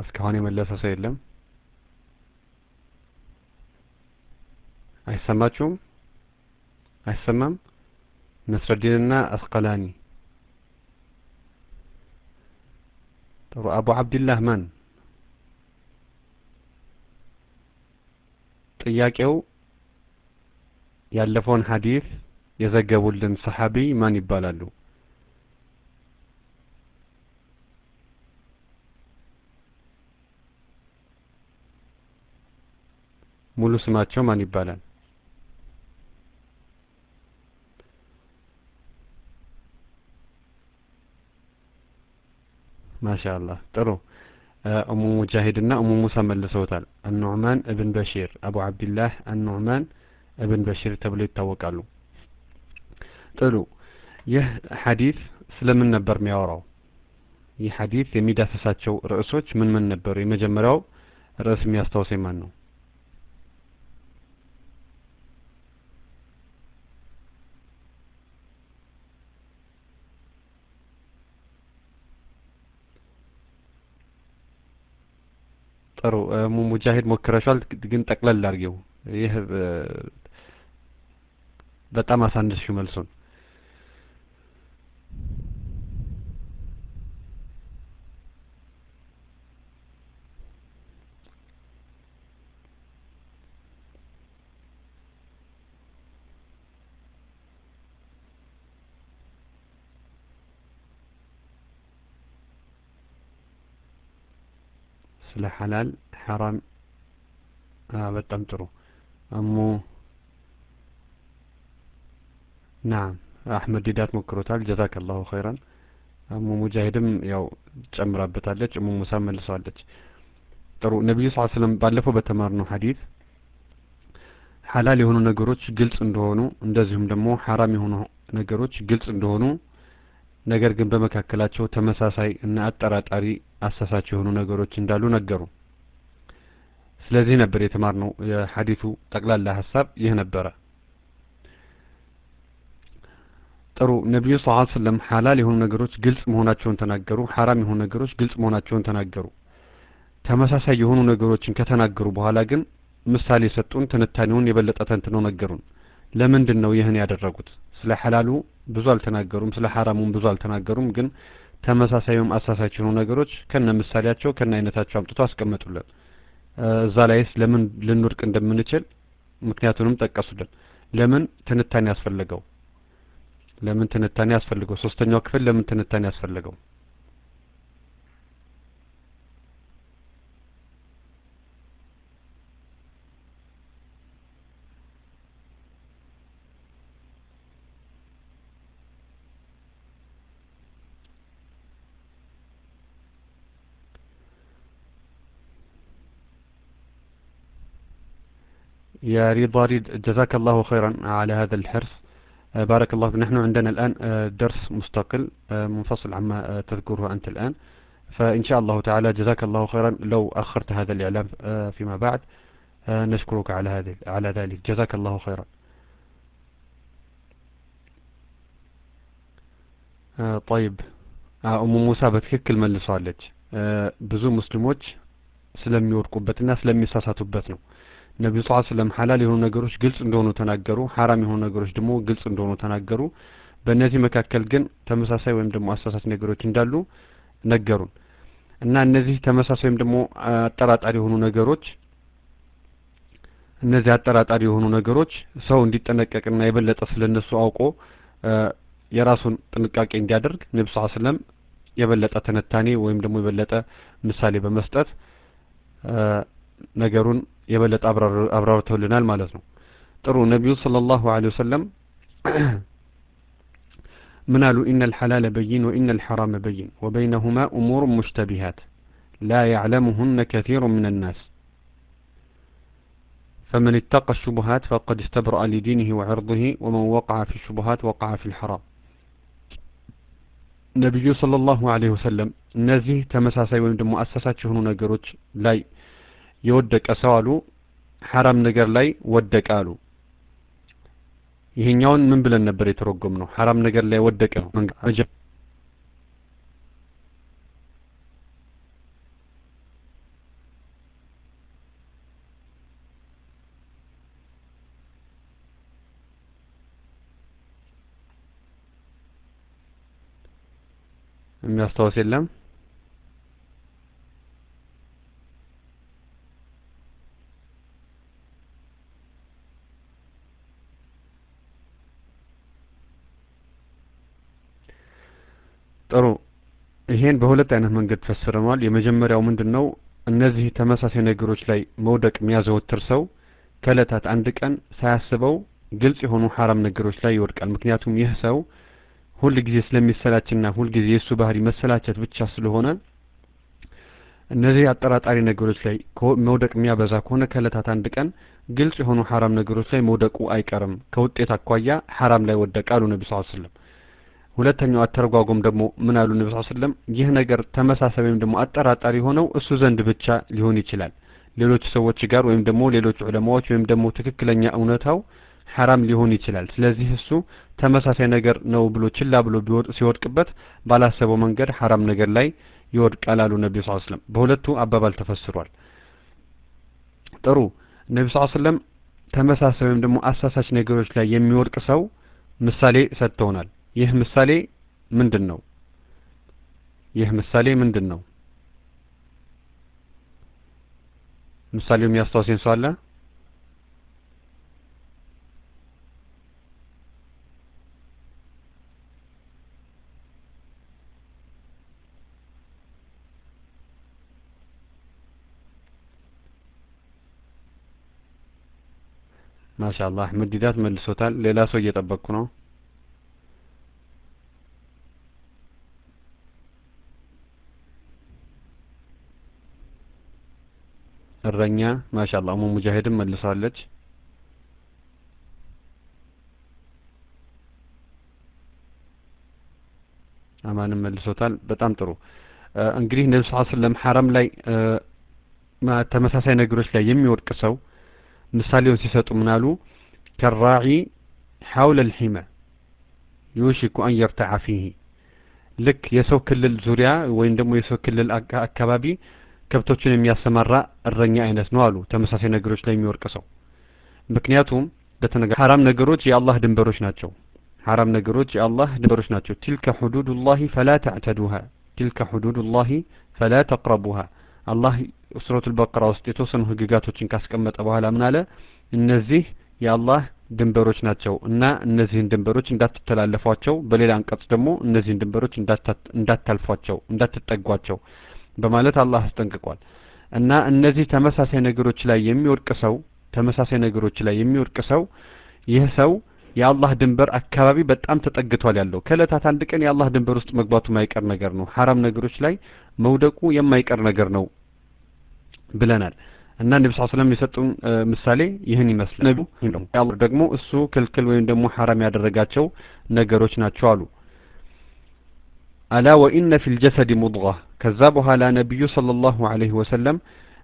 እስካሁን የመለሰ ሰው የለም። አይሰማችሁም? አይሰማም? ነስረዲንና አስቀላኒ ጥሩ። አቡ አብድላህ ማን? ጥያቄው ያለፈውን ሐዲስ የዘገቡልን ሰሐቢ ማን ይባላሉ? ሙሉ ስማቸው ማን ይባላል? ማሻአላህ ጥሩ። እሙ ሙጃሂድ እና እሙ ሙሳ መልሰውታል። አኑዕማን እብን በሺር አቡ አብድላህ አኑዕማን እብን በሺር ተብለው ይታወቃሉ። ጥሩ። ይህ ሐዲስ ስለምን ነበር የሚያወራው? ይህ ሐዲስ የሚዳሰሳቸው ርዕሶች ምን ምን ነበሩ? የመጀመሪያው ርዕስ የሚያስታውሰኝ ማን ነው? ጥሩ ሙጃሂድ ሞክረሻል፣ ግን ጠቅለል አድርጌው። ይህ በጣም አሳንስሽው መልሱን። ስለ ሐላል ሐራም በጣም ጥሩ። እሙ ናም አህመድ ዲዳት ሞክሮታል። ጀዛከላሁ ኸይራን እሙ ሙጃሂድም ያው ጨምራበታለች። እሙ ሙሳ መልሰዋለች። ጥሩ። ነቢዩ ስ ስለም ባለፈው በተማርነው ሐዲስ ሐላል የሆኑ ነገሮች ግልጽ እንደሆኑ እንደዚሁም ደግሞ ሐራም የሆኑ ነገሮች ግልጽ እንደሆኑ ነገር ግን በመካከላቸው ተመሳሳይ እና አጠራጣሪ አሳሳች የሆኑ ነገሮች እንዳሉ ነገሩ። ስለዚህ ነበር የተማርነው የሐዲቱ ጠቅላላ ሀሳብ ይህ ነበረ። ጥሩ ነቢዩ ስ ስለም ሐላል የሆኑ ነገሮች ግልጽ መሆናቸውን ተናገሩ። ሐራም የሆኑ ነገሮች ግልጽ መሆናቸውን ተናገሩ። ተመሳሳይ የሆኑ ነገሮችን ከተናገሩ በኋላ ግን ምሳሌ የሰጡን ትንታኔውን የበለጠ ተንትነው ነገሩን። ለምንድን ነው ይህን ያደረጉት? ስለ ሐላሉ ብዙ አልተናገሩም፣ ስለ ሐራሙም ብዙ አልተናገሩም። ግን ተመሳሳይም አሳሳች የሆኑ ነገሮች ከነ ምሳሌያቸው ከነ አይነታቸው አምጥቶ አስቀመጡልን። እዛ ላይስ ለምን ልንወድቅ እንደምንችል ምክንያቱንም ጠቀሱልን። ለምን ትንታኔ ያስፈለገው? ለምን ትንታኔ ያስፈልገው? ሶስተኛው ክፍል ለምን ትንታኔ ያስፈለገው? يا رضا ريد جزاك الله خيرا على هذا الحرص بارك الله فيك نحن عندنا الآن درس مستقل منفصل عما تذكره أنت الآن فإن شاء الله تعالى جزاك الله خيرا لو أخرت هذا الإعلام فيما بعد نشكرك على هذه على ذلك جزاك الله خيرا طيب أم موسى በትክክል መልሰዋለች ብዙ ሙስሊሞች ስለሚወድቁበትና ስለሚሳሳቱበት ነው ነቢዩ ስ ስለም ሐላል የሆኑ ነገሮች ግልጽ እንደሆኑ ተናገሩ። ሐራም የሆኑ ነገሮች ደግሞ ግልጽ እንደሆኑ ተናገሩ። በእነዚህ መካከል ግን ተመሳሳይ ወይም ደግሞ አሳሳች ነገሮች እንዳሉ ነገሩን እና እነዚህ ተመሳሳይ ወይም ደግሞ አጠራጣሪ የሆኑ ነገሮች እነዚህ አጠራጣሪ የሆኑ ነገሮች ሰው እንዲጠነቀቅና የበለጠ ስለነሱ አውቆ የራሱን ጥንቃቄ እንዲያደርግ ነቢ ስ ስለም የበለጠ ትንታኔ ወይም ደግሞ የበለጠ ምሳሌ በመስጠት ነገሩን የበለጠ አብራርተውልናል ማለት ነው። ጥሩ ነቢዩ ሰለላሁ ዐለይሂ ወሰለም ምን አሉ? ኢነ አልሐላለ በይን ወኢነ አልሐራመ በይን ወበይነሁማ እሙሩ ሙሽተቢሃት ላ ያዕለሙሁነ ከሲሩ ምን ናስ فمن اتقى الشبهات فقد استبرأ لدينه وعرضه ومن وقع في الشبهات وقع في الحرام ነቢዩ ሰለላሁ ዐለይሂ ወሰለም እነዚህ ተመሳሳይ ወይም ደግሞ አሳሳች የሆኑ ነገሮች ላይ የወደቀ ሰው አሉ ሐራም ነገር ላይ ወደቀ አሉ። ይሄኛውን ምን ብለን ነበር የተረጎም ነው ሐራም ነገር ላይ ወደቀ ነው የሚያስታውስ የለም? ጥሩ ይሄን በሁለት አይነት መንገድ ፈስረነዋል። የመጀመሪያው ምንድን ነው? እነዚህ ተመሳሳይ ነገሮች ላይ መውደቅ የሚያዘወትር ሰው ከእለታት አንድ ቀን ሳያስበው ግልጽ የሆኑ ሐራም ነገሮች ላይ ይወድቃል። ምክንያቱም ይህ ሰው ሁል ጊዜ ስለሚሰላችና ሁል ጊዜ የእሱ ባህሪ መሰላቸት ብቻ ስለሆነ እነዚህ አጠራጣሪ ነገሮች ላይ መውደቅ የሚያበዛ ከሆነ ከእለታት አንድ ቀን ግልጽ የሆኑ ሐራም ነገሮች ላይ መውደቁ አይቀርም። ከውጤት አኳያ ሐራም ላይ ወደቀ አሉ ነቢ ስ ስለም። ሁለተኛው አተረጓጎም ደግሞ ምን አሉ ስ ስለም? ይህ ነገር ተመሳሳይ ወይም ደግሞ አጠራጣሪ ሆነው እሱ ዘንድ ብቻ ሊሆን ይችላል ሌሎች ሰዎች ጋር ወይም ደግሞ ሌሎች ዑለማዎች ወይም ደግሞ ትክክለኛ እውነታው ሐራም ሊሆን ይችላል። ስለዚህ እሱ ተመሳሳይ ነገር ነው ብሎ ችላ ብሎ ሲወድቅበት ባላሰበው መንገድ ሐራም ነገር ላይ ይወድቃል አሉ ነቢ ስ ስለም። በሁለቱ አባባል ተፈስሯል። ጥሩ ነቢ ስ ስለም ተመሳሳይ ወይም ደግሞ አሳሳች ነገሮች ላይ የሚወድቅ ሰው ምሳሌ ሰጥተውናል። ይህ ምሳሌ ምንድን ነው? ይህ ምሳሌ ምንድን ነው? ምሳሌው የሚያስታውሰኝ ሰው አለ? ማሻአላህ ዲዳት መልሶታል። ሌላ ሰው እየጠበቅኩ ነው። እረኛ ማሻአላህ ኡሙ ሙጃሂድም መልሳለች። አማንም መልሶታል። በጣም ጥሩ። እንግዲህ ነብዩ ሰለላሁ ዐለይሂ ወሰለም ሐራም ላይ ተመሳሳይ ነገሮች ላይ የሚወድቅ ሰው ምሳሌውን ሲሰጡ ምን አሉ? ከራዒ ሐውለ ልሒመ ዩሽኩ አን የርተዓ ፊህ ልክ የሰው ክልል ዙሪያ ወይም ደግሞ የሰው ክልል አካባቢ ከብቶችን የሚያሰማራ እረኛ አይነት ነው አሉ ተመሳሳይ ነገሮች ላይ የሚወድቅ ሰው። ምክንያቱም በተነጋ ሐራም ነገሮች የአላህ ድንበሮች ናቸው። ሐራም ነገሮች የአላህ ድንበሮች ናቸው። ቲልከ ሁዱዱላሂ ፈላ ተዕተዱሃ ቲልከ ሁዱዱላሂ ፈላ ተቅረቡሃ አላህ ሱረቱል በቀራ ውስጥ የተወሰኑ ህግጋቶችን ካስቀመጠ በኋላ ምን አለ? እነዚህ የአላህ ድንበሮች ናቸው እና እነዚህን ድንበሮች እንዳትተላለፏቸው፣ በሌላ አንቀጽ ደግሞ እነዚህን ድንበሮች እንዳታልፏቸው፣ እንዳትጠጓቸው በማለት አላህ አስጠንቅቋል። እና እነዚህ ተመሳሳይ ነገሮች ላይ የሚወድቅ ሰው ተመሳሳይ ነገሮች ላይ የሚወድቅ ሰው ይህ ሰው የአላህ ድንበር አካባቢ በጣም ተጠግቷል ያለው ከእለታት አንድ ቀን የአላህ ድንበር ውስጥ መግባቱ የማይቀር ነገር ነው። ሐራም ነገሮች ላይ መውደቁ የማይቀር ነገር ነው ብለናል። እና ነቢ ስ ስለም የሰጡን ምሳሌ ይህን ይመስላል። ነቢዩ ደግሞ እሱ ክልክል ወይም ደግሞ ሐራም ያደረጋቸው ነገሮች ናቸው አሉ። አላ ወኢነ ፊል ጀሰድ ሙድጋ ከዛ በኋላ ነቢዩ ሰለላሁ ዐለይሂ ወሰለም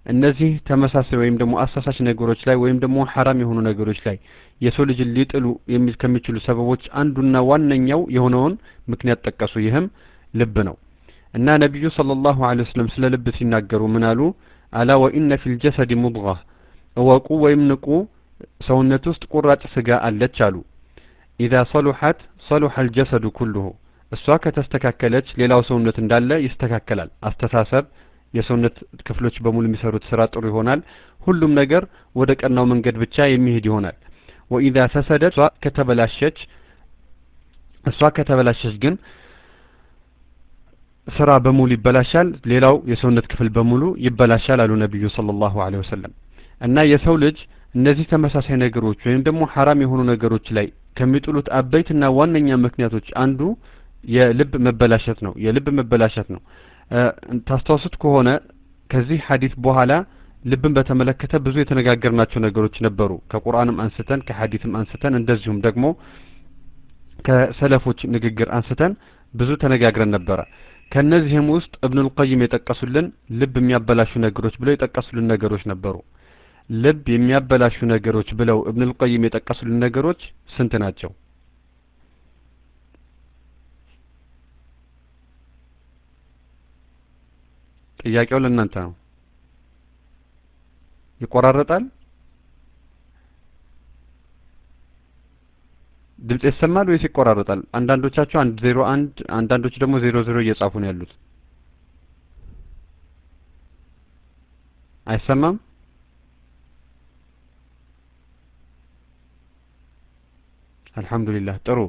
እነዚህ ተመሳሳይ ወይም ደግሞ አሳሳች ነገሮች ላይ ወይም ደግሞ ሐራም የሆኑ ነገሮች ላይ የሰው ልጅን ሊጥሉ ከሚችሉ ሰበቦች አንዱና ዋነኛው የሆነውን ምክንያት ጠቀሱ። ይህም ልብ ነው እና ነቢዩ ሰለላሁ ዐለይሂ ወሰለም ስለ ልብ ሲናገሩ ምን አሉ? አላ ወኢነ ፊል ጀሰድ ሙድጋ እወቁ ወይም ንቁ ሰውነት ውስጥ ቁራጭ ስጋ አለች አሉ። ኢዛ ሰሉሐት ሰሉሐ አልጀሰዱ ኩሉሁ እሷ ከተስተካከለች ሌላው ሰውነት እንዳለ ይስተካከላል። አስተሳሰብ፣ የሰውነት ክፍሎች በሙሉ የሚሰሩት ስራ ጥሩ ይሆናል። ሁሉም ነገር ወደ ቀናው መንገድ ብቻ የሚሄድ ይሆናል። ወኢዛ ፈሰደት እሷ ከተበላሸች እሷ ከተበላሸች ግን ስራ በሙሉ ይበላሻል። ሌላው የሰውነት ክፍል በሙሉ ይበላሻል አሉ ነቢዩ ሰለላሁ ዐለይሂ ወሰለም። እና የሰው ልጅ እነዚህ ተመሳሳይ ነገሮች ወይም ደግሞ ሐራም የሆኑ ነገሮች ላይ ከሚጥሉት አበይትና ዋነኛ ምክንያቶች አንዱ የልብ መበላሸት ነው። የልብ መበላሸት ነው። ታስታውሱት ከሆነ ከዚህ ሐዲስ በኋላ ልብን በተመለከተ ብዙ የተነጋገርናቸው ነገሮች ነበሩ። ከቁርአንም አንስተን ከሐዲስም አንስተን እንደዚሁም ደግሞ ከሰለፎች ንግግር አንስተን ብዙ ተነጋግረን ነበረ። ከነዚህም ውስጥ እብኑል የጠቀሱልን ልብ የሚያበላሹ ነገሮች ብለው የጠቀሱልን ነገሮች ነበሩ። ልብ የሚያበላሹ ነገሮች ብለው እብኑል የጠቀሱልን ነገሮች ስንት ናቸው? ጥያቄው ለእናንተ ነው። ይቆራረጣል? ድምጽ ይሰማል ወይስ ይቆራረጣል? አንዳንዶቻችሁ አንድ ዜሮ አንድ አንዳንዶች ደግሞ ዜሮ ዜሮ እየጻፉ ነው ያሉት። አይሰማም? አልሐምዱሊላህ ጥሩ።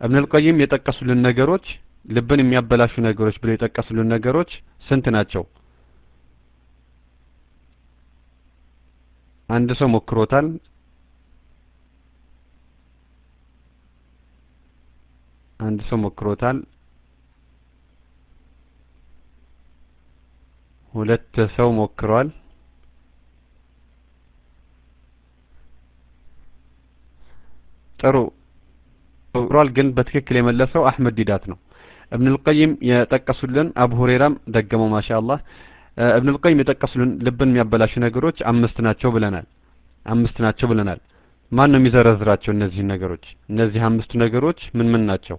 እብኑል ቀይም የጠቀሱልን ነገሮች ልብን የሚያበላሹ ነገሮች ብለው የጠቀሱልን ነገሮች ስንት ናቸው? አንድ ሰው ሞክሮታል። አንድ ሰው ሞክሮታል። ሁለት ሰው ሞክሯል። ጥሩ ሞክሯል፣ ግን በትክክል የመለሰው አህመድ ዲዳት ነው። እብኑል ቀይም የጠቀሱልን አቡ ሁሬራም ደገመው ማሻአላህ። እብኑል ቀይም የጠቀሱልን ልብን የሚያበላሹ ነገሮች አምስት ናቸው ብለናል። አምስት ናቸው ብለናል። ማን ነው የሚዘረዝራቸው እነዚህን ነገሮች? እነዚህ አምስቱ ነገሮች ምን ምን ናቸው?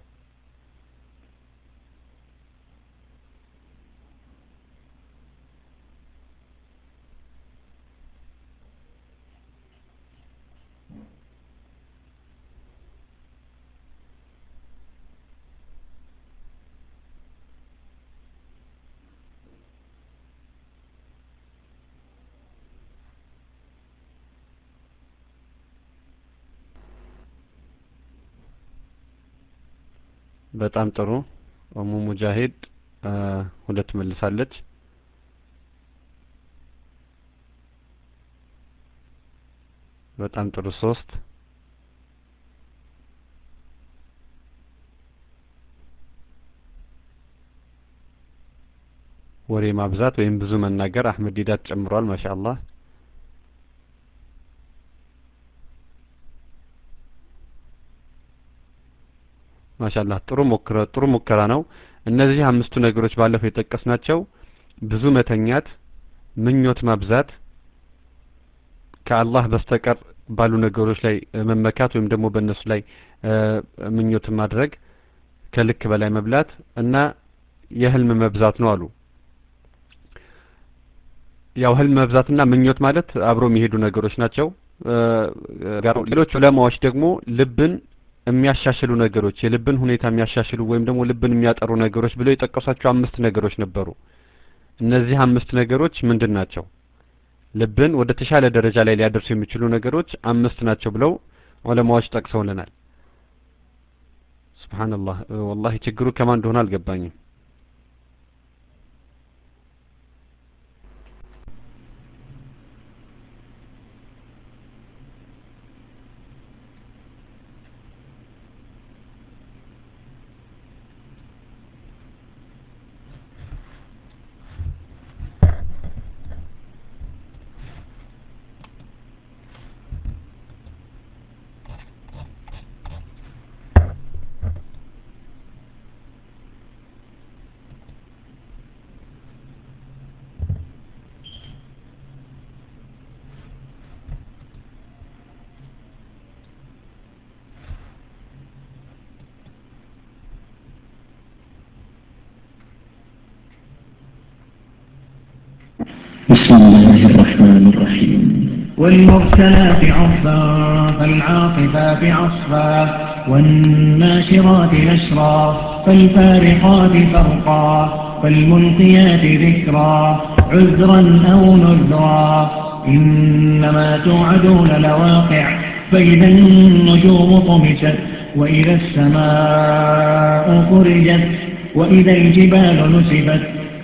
በጣም ጥሩ ኡሙ ሙጃሂድ ሁለት መልሳለች። በጣም ጥሩ ሶስት ወሬ ማብዛት ወይም ብዙ መናገር አህመድ ዲዳት ጨምሯል። ማሻአላህ ማሻአላህ ጥሩ ሙከራ ጥሩ ሙከራ ነው። እነዚህ አምስቱ ነገሮች ባለፈው የጠቀስናቸው ብዙ መተኛት፣ ምኞት ማብዛት፣ ከአላህ በስተቀር ባሉ ነገሮች ላይ መመካት ወይም ደግሞ በእነሱ ላይ ምኞት ማድረግ፣ ከልክ በላይ መብላት እና የህልም መብዛት ነው አሉ። ያው ህልም መብዛትና ምኞት ማለት አብሮ የሚሄዱ ነገሮች ናቸው። ሌሎች ዑለማዎች ደግሞ ልብን የሚያሻሽሉ ነገሮች የልብን ሁኔታ የሚያሻሽሉ ወይም ደግሞ ልብን የሚያጠሩ ነገሮች ብለው የጠቀሷቸው አምስት ነገሮች ነበሩ። እነዚህ አምስት ነገሮች ምንድን ናቸው? ልብን ወደ ተሻለ ደረጃ ላይ ሊያደርሱ የሚችሉ ነገሮች አምስት ናቸው ብለው ዑለማዎች ጠቅሰውልናል። ሱብሃንአላህ ወላሂ ችግሩ ከማን እንደሆነ አልገባኝም። والمرسلات عرفا فالعاصفات عصفا والناشرات نشرا فالفارقات فرقا. فالملقيات ذكرا عذرا أو نذرا. إنما توعدون لواقع فإذا النجوم طمست وإذا السماء فرجت وإذا الجبال نسفت.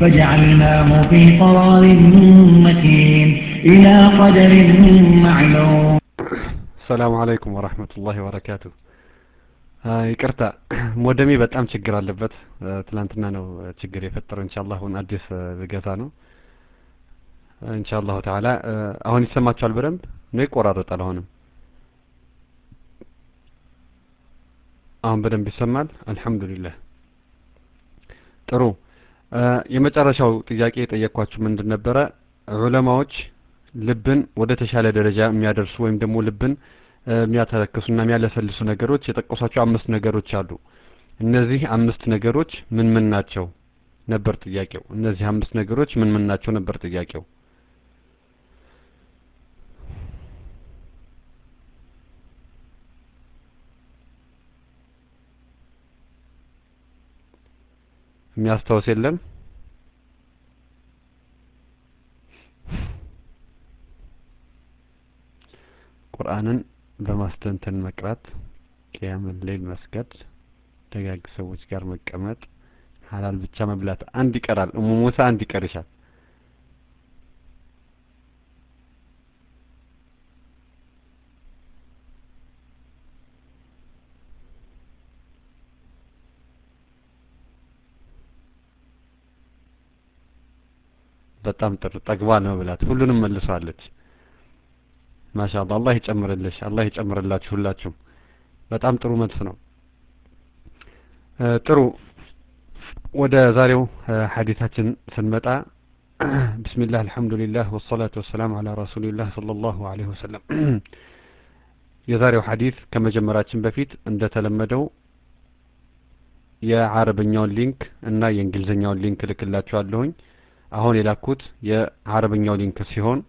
فجعلناه في قرار مكين إلى قدر معلوم السلام عليكم ورحمة الله وبركاته ይቅርታ ሞደሜ በጣም ችግር አለበት ትላንትና ነው ችግር የፈጠረው ኢንሻአላህ አሁን አዲስ ገዛ ነው ኢንሻአላህ ተዓላ አሁን ይሰማችኋል በደንብ ነው ይቆራረጣል አሁንም አሁን በደንብ ይሰማል አልহামዱሊላህ ጥሩ የመጨረሻው ጥያቄ የጠየኳችሁ ምንድን ነበረ? ዑለማዎች ልብን ወደ ተሻለ ደረጃ የሚያደርሱ ወይም ደግሞ ልብን የሚያተረክሱና የሚያለሰልሱ ነገሮች የጠቀሷቸው አምስት ነገሮች አሉ። እነዚህ አምስት ነገሮች ምን ምን ናቸው? ነበር ጥያቄው። እነዚህ አምስት ነገሮች ምን ምን ናቸው? ነበር ጥያቄው የሚያስታውስ የለም? ቁርአንን በማስተንተን መቅራት ቅያምን ሌል መስገድ ደጋግ ሰዎች ጋር መቀመጥ ሀላል ብቻ መብላት አንድ ይቀራል። እሙ ሙሳ አንድ ይቀርሻል በጣም ጥሩ ጠግባ ነው ብላት። ሁሉንም መልሷለች። ማሻአላ አላህ ይጨምርልሽ አላህ ይጨምርላችሁ ሁላችሁም። በጣም ጥሩ መልስ ነው። ጥሩ ወደ ዛሬው ሐዲታችን ስንመጣ ቢስሚላህ አልহামዱሊላህ ወሰላቱ ወሰላም አላ ረሱሊላህ ሰለላሁ ዐለይሂ ወሰለም። የዛሬው ሐዲስ ከመጀመራችን በፊት እንደተለመደው የአረበኛውን link እና የእንግሊዝኛውን link ልክላችኋለሁኝ አሁን የላኩት የአረበኛው link ሲሆን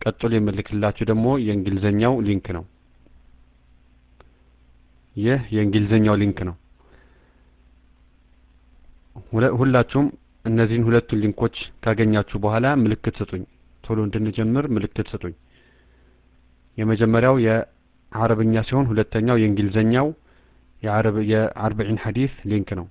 ቀጥሎ የምልክላችሁ ደግሞ የእንግሊዝኛው link ነው። ይህ የእንግሊዝኛው link ነው። ሁላችሁም እነዚህን ሁለቱን link ኦች ካገኛችሁ በኋላ ምልክት ስጡኝ። ቶሎ እንድንጀምር ምልክት ስጡኝ። የመጀመሪያው የአረብኛ ሲሆን ሁለተኛው የእንግሊዝኛው የአረብ የአርበዒን ሐዲስ ሊንክ ነው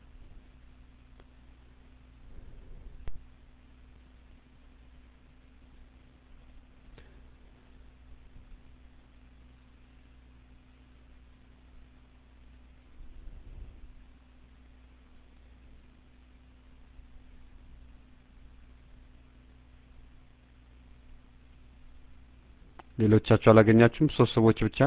ሌሎቻችሁ አላገኛችሁም? ሶስት ሰዎች ብቻ?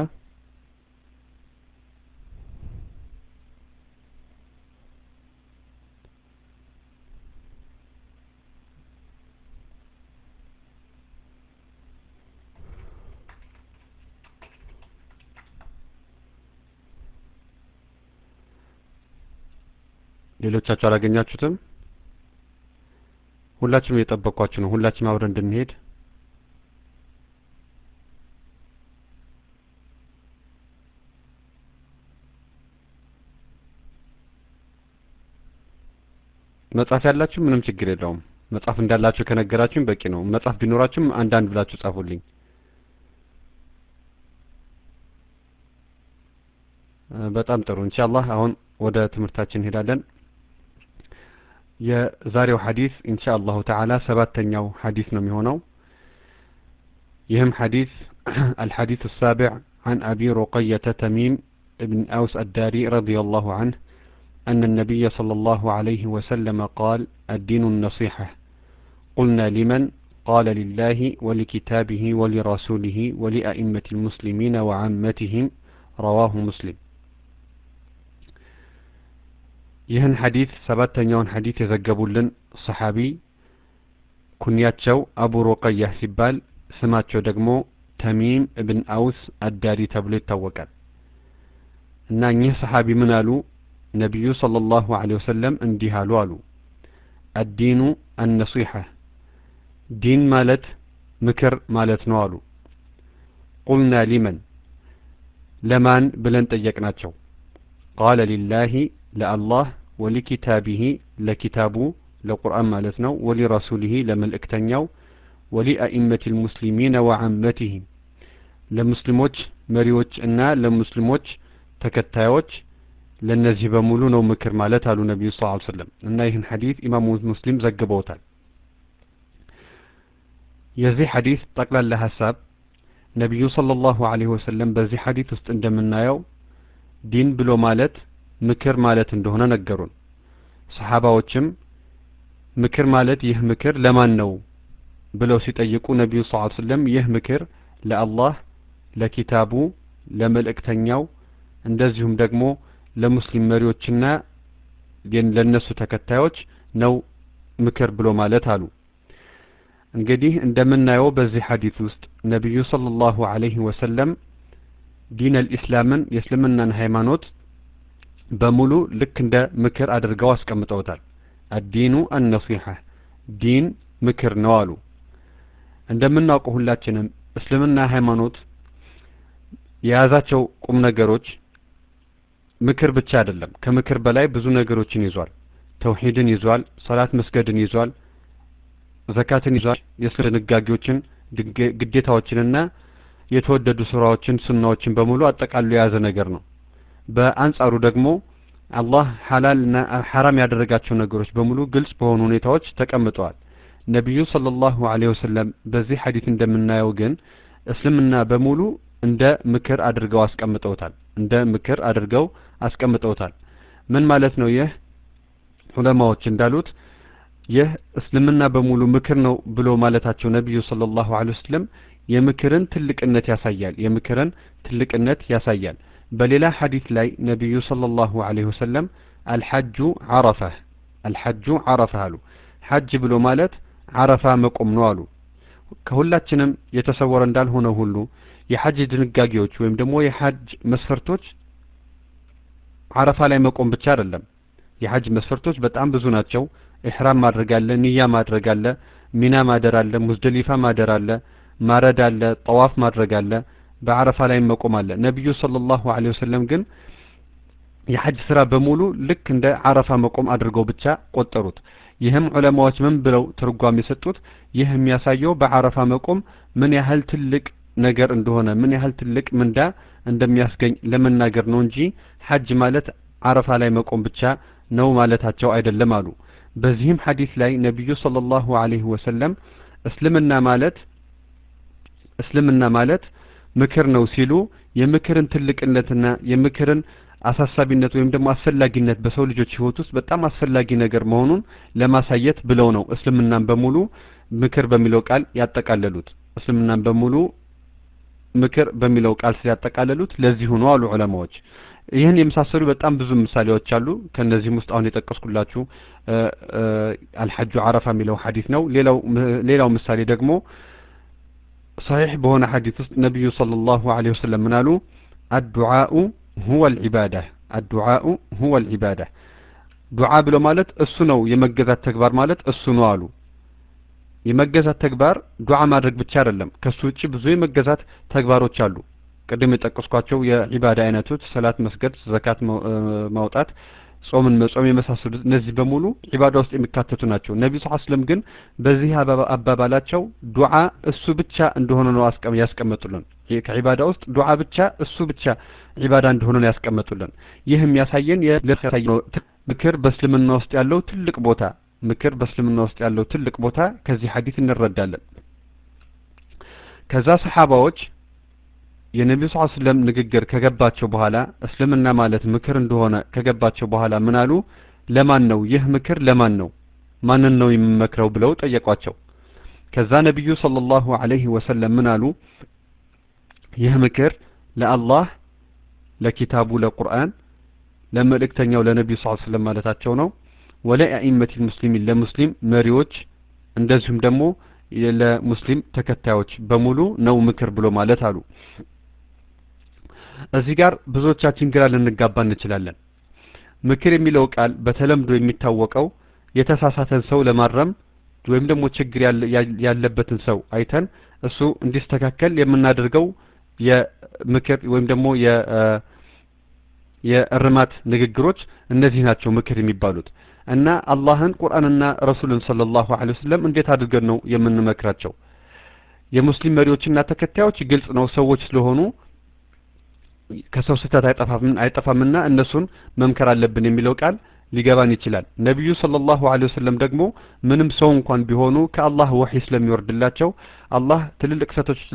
ሌሎቻችሁ አላገኛችሁትም? ሁላችሁም እየጠበኳችሁ ነው። ሁላችሁም አብረን እንድንሄድ መጻፍ ያላችሁ ምንም ችግር የለውም መጻፍ እንዳላችሁ ከነገራችሁኝ በቂ ነው መጻፍ ቢኖራችሁም አንዳንድ ብላችሁ ጻፉልኝ በጣም ጥሩ ኢንሻአላህ አሁን ወደ ትምህርታችን እንሄዳለን የዛሬው ሐዲስ ኢንሻአላሁ ተዓላ ሰባተኛው ሐዲስ ነው የሚሆነው ይህም ሐዲስ الحديث السابع عن أبي رقية تميم بن أوس الداري رضي الله عنه أن النبي صلى الله عليه وسلم قال الدين النصيحة قلنا لمن قال لله ولكتابه ولرسوله ولأئمة المسلمين وعامتهم رواه مسلم ይህን ሐዲስ ሰባተኛውን ሐዲስ የዘገቡልን ሰሓቢ ኩንያቸው አቡ ሩቀያህ ሲባል ስማቸው ደግሞ ተሚም እብን አውስ አዳሪ ተብሎ ይታወቃል እና እኚህ ሰሓቢ ምን አሉ ነቢዩ ሰለላሁ ዐለይሂ ወሰለም እንዲህ አሉ አሉ አዲኑ አነሲሐ ዲን ማለት ምክር ማለት ነው አሉ ቁልና ሊመን ለማን ብለን ጠየቅናቸው ቃለ ሊላሂ ለአላህ ወሊኪታቢሂ ለኪታቡ ለቁርአን ማለት ነው ወሊረሱሊሂ ለመልእክተኛው ወሊአኢመት ልሙስሊሚነ ወዓመቲህም ለሙስሊሞች መሪዎች እና ለሙስሊሞች ተከታዮች ለነዚህ በሙሉ ነው ምክር ማለት አሉ ነቢዩ ስ ሰለም እና ይህን ሐዲስ ኢማሙ ሙስሊም ዘግበውታል የዚህ ሐዲስ ጠቅላላ ሀሳብ ነቢዩ ሰለላሁ ዐለይሂ ወሰለም በዚህ ሐዲስ ውስጥ እንደምናየው ዲን ብሎ ማለት ምክር ማለት እንደሆነ ነገሩን ሰሓባዎችም ምክር ማለት ይህ ምክር ለማን ነው ብለው ሲጠይቁ ነቢዩ ስ ሰለም ይህ ምክር ለአላህ ለኪታቡ ለመልእክተኛው እንደዚሁም ደግሞ ለሙስሊም መሪዎችና ለነሱ ተከታዮች ነው ምክር ብሎ ማለት አሉ። እንግዲህ እንደምናየው በዚህ ሐዲስ ውስጥ ነቢዩ ሰለላሁ ዐለይሂ ወሰለም ዲን አልኢስላምን የእስልምናን ሃይማኖት በሙሉ ልክ እንደ ምክር አድርገው አስቀምጠውታል። አዲኑ አነሲሐ ዲን ምክር ነው አሉ። እንደምናውቀው ሁላችንም እስልምና ሃይማኖት የያዛቸው ቁም ነገሮች ምክር ብቻ አይደለም። ከምክር በላይ ብዙ ነገሮችን ይዟል። ተውሂድን ይዟል ሰላት መስገድን ይዟል ዘካትን ይዟል የስር ድንጋጌዎችን ግዴታዎችንና የተወደዱ ስራዎችን ሱናዎችን በሙሉ አጠቃሎ የያዘ ነገር ነው። በአንጻሩ ደግሞ አላህ ሐላልና ሐራም ያደረጋቸው ነገሮች በሙሉ ግልጽ በሆኑ ሁኔታዎች ተቀምጠዋል። ነቢዩ ሰለላሁ ዐለይሂ ወሰለም በዚህ ሐዲስ እንደምናየው ግን እስልምና በሙሉ እንደ ምክር አድርገው አስቀምጠውታል። እንደ ምክር አድርገው አስቀምጠውታል። ምን ማለት ነው ይህ? ዑለማዎች እንዳሉት ይህ እስልምና በሙሉ ምክር ነው ብሎ ማለታቸው ነቢዩ ሰለላሁ ዐለይሂ ወሰለም የምክርን ትልቅነት ያሳያል የምክርን ትልቅነት ያሳያል። በሌላ ሐዲስ ላይ ነቢዩ ሰለላሁ ዐለይሂ ወሰለም አልሐጁ ዐረፈህ አልሐጁ ዐረፈህ አሉ። ሐጅ ብሎ ማለት አረፋ መቆም ነው አሉ። ከሁላችንም የተሰወረ እንዳልሆነ ሁሉ የሐጅ ድንጋጌዎች ወይም ደግሞ የሐጅ መስፈርቶች አረፋ ላይ መቆም ብቻ አይደለም። የሐጅ መስፈርቶች በጣም ብዙ ናቸው። ኢህራም ማድረግ አለ ንያ ማድረግ አለ ሚና ማደር አለ ሙዝደሊፋ ማደር አለ ማረድ አለ ጠዋፍ ማድረግ አለ በአረፋ ላይ መቆም አለ። ነቢዩ ሰለላሁ ዐለይሂ ወሰለም ግን የሐጅ ስራ በሙሉ ልክ እንደ አረፋ መቆም አድርገው ብቻ ቆጠሩት። ይህም ዑለማዎች ምን ብለው ትርጓሜ የሰጡት ይህ የሚያሳየው በአረፋ መቆም ምን ያህል ትልቅ ነገር እንደሆነ ምን ያህል ትልቅ ምንዳ እንደሚያስገኝ ለመናገር ነው እንጂ ሐጅ ማለት አረፋ ላይ መቆም ብቻ ነው ማለታቸው አይደለም አሉ። በዚህም ሐዲስ ላይ ነቢዩ ሰለላሁ ዐለይሂ ወሰለም እስልምና ማለት እስልምና ማለት ምክር ነው ሲሉ የምክርን ትልቅነትና የምክርን አሳሳቢነት ወይም ደግሞ አስፈላጊነት በሰው ልጆች ህይወት ውስጥ በጣም አስፈላጊ ነገር መሆኑን ለማሳየት ብለው ነው እስልምናን በሙሉ ምክር በሚለው ቃል ያጠቃለሉት። እስልምናን በሙሉ ምክር በሚለው ቃል ስለያጠቃለሉት ለዚሁ ነው አሉ ዑለማዎች። ይህን የመሳሰሉ በጣም ብዙ ምሳሌዎች አሉ። ከእነዚህም ውስጥ አሁን የጠቀስኩላችሁ አልሐጁ ዓረፋ የሚለው ሐዲት ليلو ليلو مسالي ደግሞ صحيح بهنا حديث النبي صلى الله عليه وسلم منالو الدعاء هو العبادة الدعاء هو العبادة دعاء بلو مالت السنو يمجزات تكبر مالت السنوالو የመገዛት ተግባር ዱዓ ማድረግ ብቻ አይደለም። ከሱ ውጭ ብዙ የመገዛት ተግባሮች አሉ። ቅድም የጠቀስኳቸው የዒባዳ አይነቶች ሰላት መስገድ ዘካት ማውጣት ጾምን መጾም የመሳሰሉት እነዚህ በሙሉ ዒባዳ ውስጥ የሚካተቱ ናቸው። ነቢ ስ ስለም ግን በዚህ አባባላቸው ዱዓ እሱ ብቻ እንደሆነ ነው ያስቀመጡልን። ከዒባዳ ውስጥ ዱዓ ብቻ እሱ ብቻ ዒባዳ እንደሆነ ነው ያስቀመጡልን። ይህ የሚያሳየን ምክር በእስልምና ውስጥ ያለው ትልቅ ቦታ ምክር በእስልምና ውስጥ ያለው ትልቅ ቦታ ከዚህ ሐዲስ እንረዳለን። ከዛ ሰሓባዎች የነቢዩ ስ ስለም ንግግር ከገባቸው በኋላ እስልምና ማለት ምክር እንደሆነ ከገባቸው በኋላ ምን አሉ? ለማን ነው? ይህ ምክር ለማን ነው? ማንን ነው የምመክረው? ብለው ጠየቋቸው። ከዛ ነቢዩ ሰለላሁ ዐለይሂ ወሰለም ምን አሉ? ይህ ምክር ለአላህ ለኪታቡ ለቁርአን ለመልእክተኛው ለነቢዩ ስ ስለም ማለታቸው ነው ወለአኢመት ሙስሊሚን ለሙስሊም መሪዎች እንደዚሁም ደግሞ ለሙስሊም ተከታዮች በሙሉ ነው ምክር ብሎ ማለት አሉ። እዚህ ጋር ብዙዎቻችን ግራ ልንጋባ እንችላለን። ምክር የሚለው ቃል በተለምዶ የሚታወቀው የተሳሳተን ሰው ለማረም ወይም ደግሞ ችግር ያለበትን ሰው አይተን እሱ እንዲስተካከል የምናደርገው የምክር ወይም ደግሞ የእርማት ንግግሮች እነዚህ ናቸው ምክር የሚባሉት እና አላህን ቁርአንና ረሱልን ሰለላሁ ዐለይሂ ወሰለም እንዴት አድርገን ነው የምንመክራቸው? የሙስሊም መሪዎችና ተከታዮች ግልጽ ነው ሰዎች ስለሆኑ ከሰው ስህተት አይጠፋምና እነሱን መምከር አለብን የሚለው ቃል ሊገባን ይችላል። ነቢዩ ሰለላሁ ዐለይሂ ወሰለም ደግሞ ምንም ሰው እንኳን ቢሆኑ ከአላህ ወሒ ስለሚወርድላቸው አላህ ትልልቅ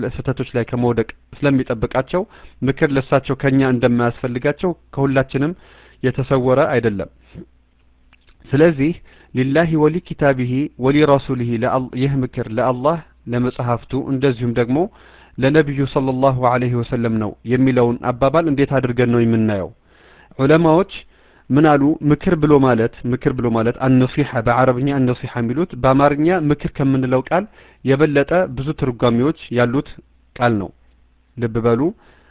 ስህተቶች ላይ ከመውደቅ ስለሚጠብቃቸው ምክር ለሳቸው ከኛ እንደማያስፈልጋቸው ከሁላችንም የተሰወረ አይደለም ስለዚህ ሊላሂ ወሊ ኪታቢሂ ወሊ ረሱሊሂ ይህ ምክር ለአላህ ለመጽሐፍቱ እንደዚሁም ደግሞ ለነቢዩ ሰለላሁ ዐለይሂ ወሰለም ነው የሚለውን አባባል እንዴት አድርገን ነው የምናየው? ዑለማዎች ምን አሉ? ምክር ብሎ ማለት ምክር ብሎ ማለት አነሲሐ በአረብኛ አነሲሐ የሚሉት በአማርኛ ምክር ከምንለው ቃል የበለጠ ብዙ ትርጓሜዎች ያሉት ቃል ነው። ልብ በሉ።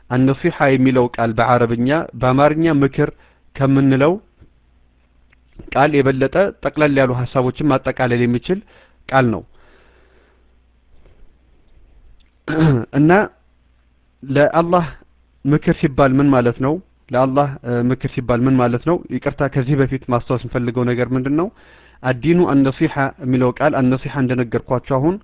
አነሲሐ የሚለው ቃል በአረብኛ በአማርኛ ምክር ከምንለው ቃል የበለጠ ጠቅለል ያሉ ሀሳቦችን ማጠቃለል የሚችል ቃል ነው። እና ለአላህ ምክር ሲባል ምን ማለት ነው? ለአላህ ምክር ሲባል ምን ማለት ነው? ይቅርታ ከዚህ በፊት ማስታወስ የምፈልገው ነገር ምንድን ነው አዲኑ አነሲሐ የሚለው ቃል አነሲሐ እንደነገርኳቸው አሁን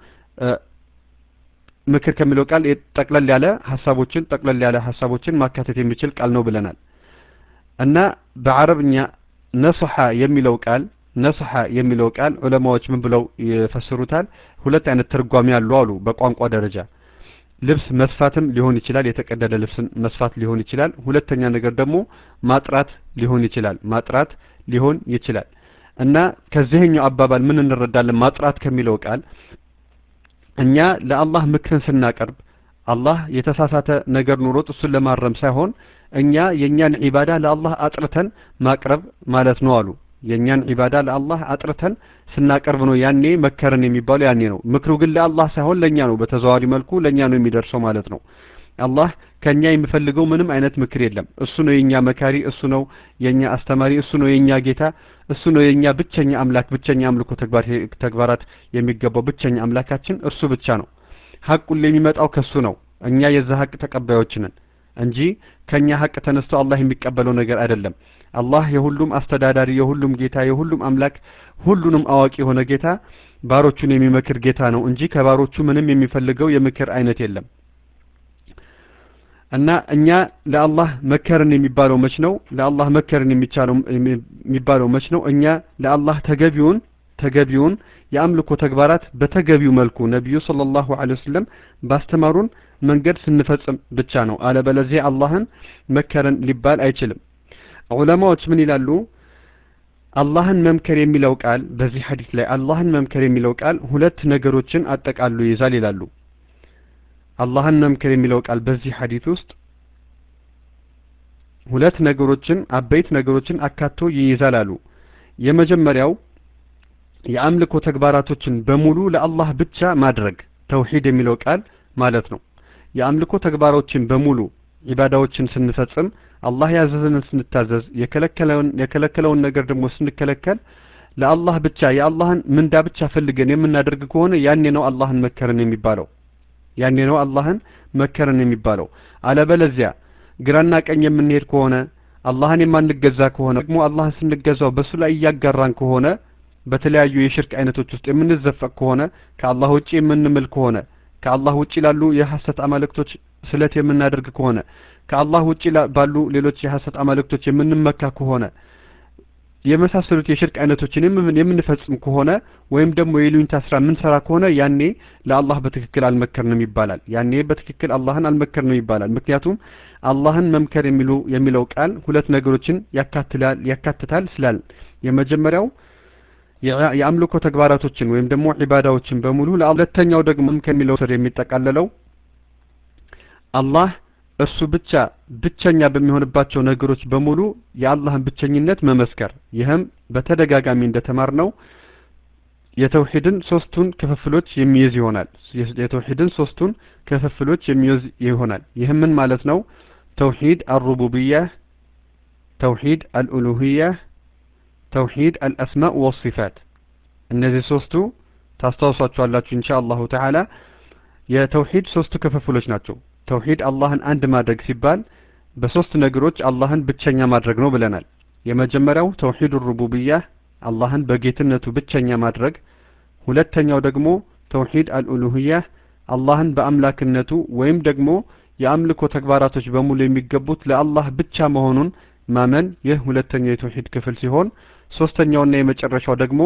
ምክር ከሚለው ቃል ጠቅለል ያለ ሀሳቦችን ጠቅለል ያለ ሀሳቦችን ማካተት የሚችል ቃል ነው ብለናል። እና በአረብኛ ነስሐ የሚለው ቃል ነስሐ የሚለው ቃል ዑለማዎች ምን ብለው ይፈስሩታል? ሁለት አይነት ትርጓሜ አሉ አሉ በቋንቋ ደረጃ። ልብስ መስፋትም ሊሆን ይችላል የተቀደደ ልብስን መስፋት ሊሆን ይችላል። ሁለተኛ ነገር ደግሞ ማጥራት ሊሆን ይችላል ማጥራት ሊሆን ይችላል። እና ከዚህኛው አባባል ምን እንረዳለን? ማጥራት ከሚለው ቃል እኛ ለአላህ ምክርን ስናቀርብ አላህ የተሳሳተ ነገር ኑሮት እሱን ለማረም ሳይሆን እኛ የእኛን ዒባዳ ለአላህ አጥርተን ማቅረብ ማለት ነው አሉ። የእኛን ዒባዳ ለአላህ አጥርተን ስናቀርብ ነው ያኔ መከረን የሚባለው ያኔ ነው። ምክሩ ግን ለአላህ ሳይሆን ለእኛ ነው በተዘዋዋሪ መልኩ ለእኛ ነው የሚደርሰው ማለት ነው። አላህ ከኛ የሚፈልገው ምንም አይነት ምክር የለም። እሱ ነው የኛ መካሪ እሱ ነው የኛ አስተማሪ እሱ ነው የኛ ጌታ እሱ ነው የኛ ብቸኛ አምላክ ብቸኛ አምልኮ ተግባራት የሚገባው ብቸኛ አምላካችን እርሱ ብቻ ነው። ሀቁን የሚመጣው ከሱ ነው። እኛ የዛ ሀቅ ተቀባዮች ነን እንጂ ከኛ ሀቅ ተነስቶ አላህ የሚቀበለው ነገር አይደለም። አላህ የሁሉም አስተዳዳሪ የሁሉም ጌታ የሁሉም አምላክ ሁሉንም አዋቂ የሆነ ጌታ ባሮቹን የሚመክር ጌታ ነው እንጂ ከባሮቹ ምንም የሚፈልገው የምክር አይነት የለም። እና እኛ ለአላህ መከርን የሚባለው መች ነው? ለአላህ መከርን የሚቻለው የሚባለው መች ነው? እኛ ለአላህ ተገቢውን ተገቢውን የአምልኮ ተግባራት በተገቢው መልኩ ነቢዩ ሰለላሁ ዐለይሂ ወሰለም ባስተማሩን መንገድ ስንፈጽም ብቻ ነው። አለበለዚያ አላህን መከረን ሊባል አይችልም። ዑለማዎች ምን ይላሉ? አላህን መምከር የሚለው ቃል በዚህ ሐዲስ ላይ አላህን መምከር የሚለው ቃል ሁለት ነገሮችን አጠቃሉ ይይዛል ይላሉ። አላህን መምከር የሚለው ቃል በዚህ ሐዲስ ውስጥ ሁለት ነገሮችን አበይት ነገሮችን አካቶ ይይዛል አሉ። የመጀመሪያው የአምልኮ ተግባራቶችን በሙሉ ለአላህ ብቻ ማድረግ ተውሂድ የሚለው ቃል ማለት ነው የአምልኮ ተግባሮችን በሙሉ ኢባዳዎችን ስንፈጽም አላህ ያዘዘንን ስንታዘዝ የከለከለውን ነገር ደግሞ ስንከለከል ለአላህ ብቻ የአላህን ምንዳ ብቻ ፈልገን የምናደርግ ከሆነ ያኔ ነው አላህን መከረን የሚባለው። ያኔ ነው አላህን መከረን የሚባለው። አለበለዚያ ግራና ቀኝ የምንሄድ ከሆነ አላህን የማንገዛ ከሆነ ደግሞ አላህን ስንገዛው በሱ ላይ እያጋራን ከሆነ በተለያዩ የሽርክ አይነቶች ውስጥ የምንዘፈቅ ከሆነ ከአላህ ውጪ የምንምል ከሆነ ከአላህ ውጪ ላሉ የሐሰት አማልክቶች ስለት የምናደርግ ከሆነ ከአላህ ውጪ ባሉ ሌሎች የሐሰት አማልክቶች የምንመካ ከሆነ የመሳሰሉት የሽርክ አይነቶችን የምንፈጽም ከሆነ ወይም ደግሞ የሉኝታ ስራ የምንሰራ ከሆነ ያኔ ለአላህ በትክክል አልመከርንም ይባላል። ያኔ በትክክል አላህን አልመከርንም ይባላል። ምክንያቱም አላህን መምከር የሚለው ቃል ሁለት ነገሮችን ያካትታል ስላል የመጀመሪያው የአምልኮ ተግባራቶችን ወይም ደግሞ ዒባዳዎችን በሙሉ ለሁለተኛው ደግሞ ከሚለው ስር የሚጠቃለለው አላህ እርሱ ብቻ ብቸኛ በሚሆንባቸው ነገሮች በሙሉ የአላህን ብቸኝነት መመስከር። ይህም በተደጋጋሚ እንደተማርነው የተውሂድን ሶስቱን ክፍፍሎች የሚይዝ ይሆናል። የተውሂድን ሶስቱን ክፍፍሎች የሚይዝ ይሆናል። ይህም ምን ማለት ነው? ተውሂድ አልሩቡብያህ ተውሂድ አልኡሉህያህ ተውሂድ አልአስማእ ወሲፋት። እነዚህ ሶስቱ ታስታውሷቸዋላችሁ ኢንሻ አላሁ ተዓላ። የተውሂድ ሶስቱ ክፍፍሎች ናቸው። ተውሂድ አላህን አንድ ማድረግ ሲባል በሶስት ነገሮች አላህን ብቸኛ ማድረግ ነው ብለናል። የመጀመሪያው ተውሂድ ሩቡብያህ አላህን በጌትነቱ ብቸኛ ማድረግ። ሁለተኛው ደግሞ ተውሂድ አልኡሉህያህ አላህን በአምላክነቱ ወይም ደግሞ የአምልኮ ተግባራቶች በሙሉ የሚገቡት ለአላህ ብቻ መሆኑን ማመን። ይህ ሁለተኛው የተውሂድ ክፍል ሲሆን ሶስተኛውና የመጨረሻው ደግሞ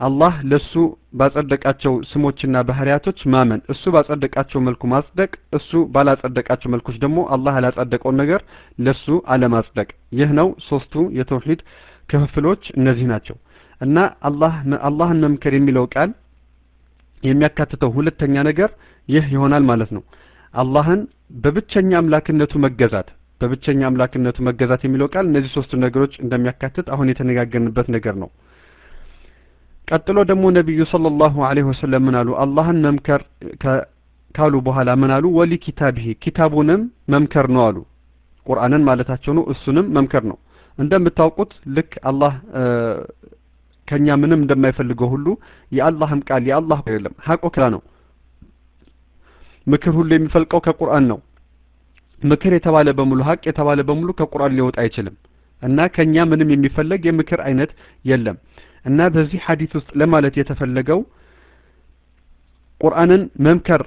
አላህ ለሱ ባጸደቃቸው ስሞችና ባህሪያቶች ማመን እሱ ባጸደቃቸው መልኩ ማጽደቅ እሱ ባላጸደቃቸው መልኮች ደግሞ አላህ ያላጸደቀውን ነገር ለሱ አለማጽደቅ። ይህ ነው ሶስቱ የተውሂድ ክፍፍሎች እነዚህ ናቸው። እና አላህ አላህን መምከር የሚለው ቃል የሚያካትተው ሁለተኛ ነገር ይህ ይሆናል ማለት ነው። አላህን በብቸኛ አምላክነቱ መገዛት በብቸኛ አምላክነቱ መገዛት የሚለው ቃል እነዚህ ሶስቱ ነገሮች እንደሚያካትት አሁን የተነጋገርንበት ነገር ነው። ቀጥሎ ደግሞ ነቢዩ ሰለላሁ ዐለይሂ ወሰለም ምን አሉ? አላህን መምከር ካሉ በኋላ ምን አሉ? ወሊ ኪታቢሂ ኪታቡንም መምከር ነው አሉ። ቁርአንን ማለታቸው ነው። እሱንም መምከር ነው። እንደምታውቁት ልክ አላህ ከኛ ምንም እንደማይፈልገው ሁሉ የአላህም ቃል የአላህ አይደለም ሀቆ ነው። ምክር ሁሉ የሚፈልቀው ከቁርአን ነው። ምክር የተባለ በሙሉ ሀቅ የተባለ በሙሉ ከቁርአን ሊወጣ አይችልም እና ከኛ ምንም የሚፈለግ የምክር አይነት የለም እና በዚህ ሐዲስ ውስጥ ለማለት የተፈለገው ቁርአንን መምከር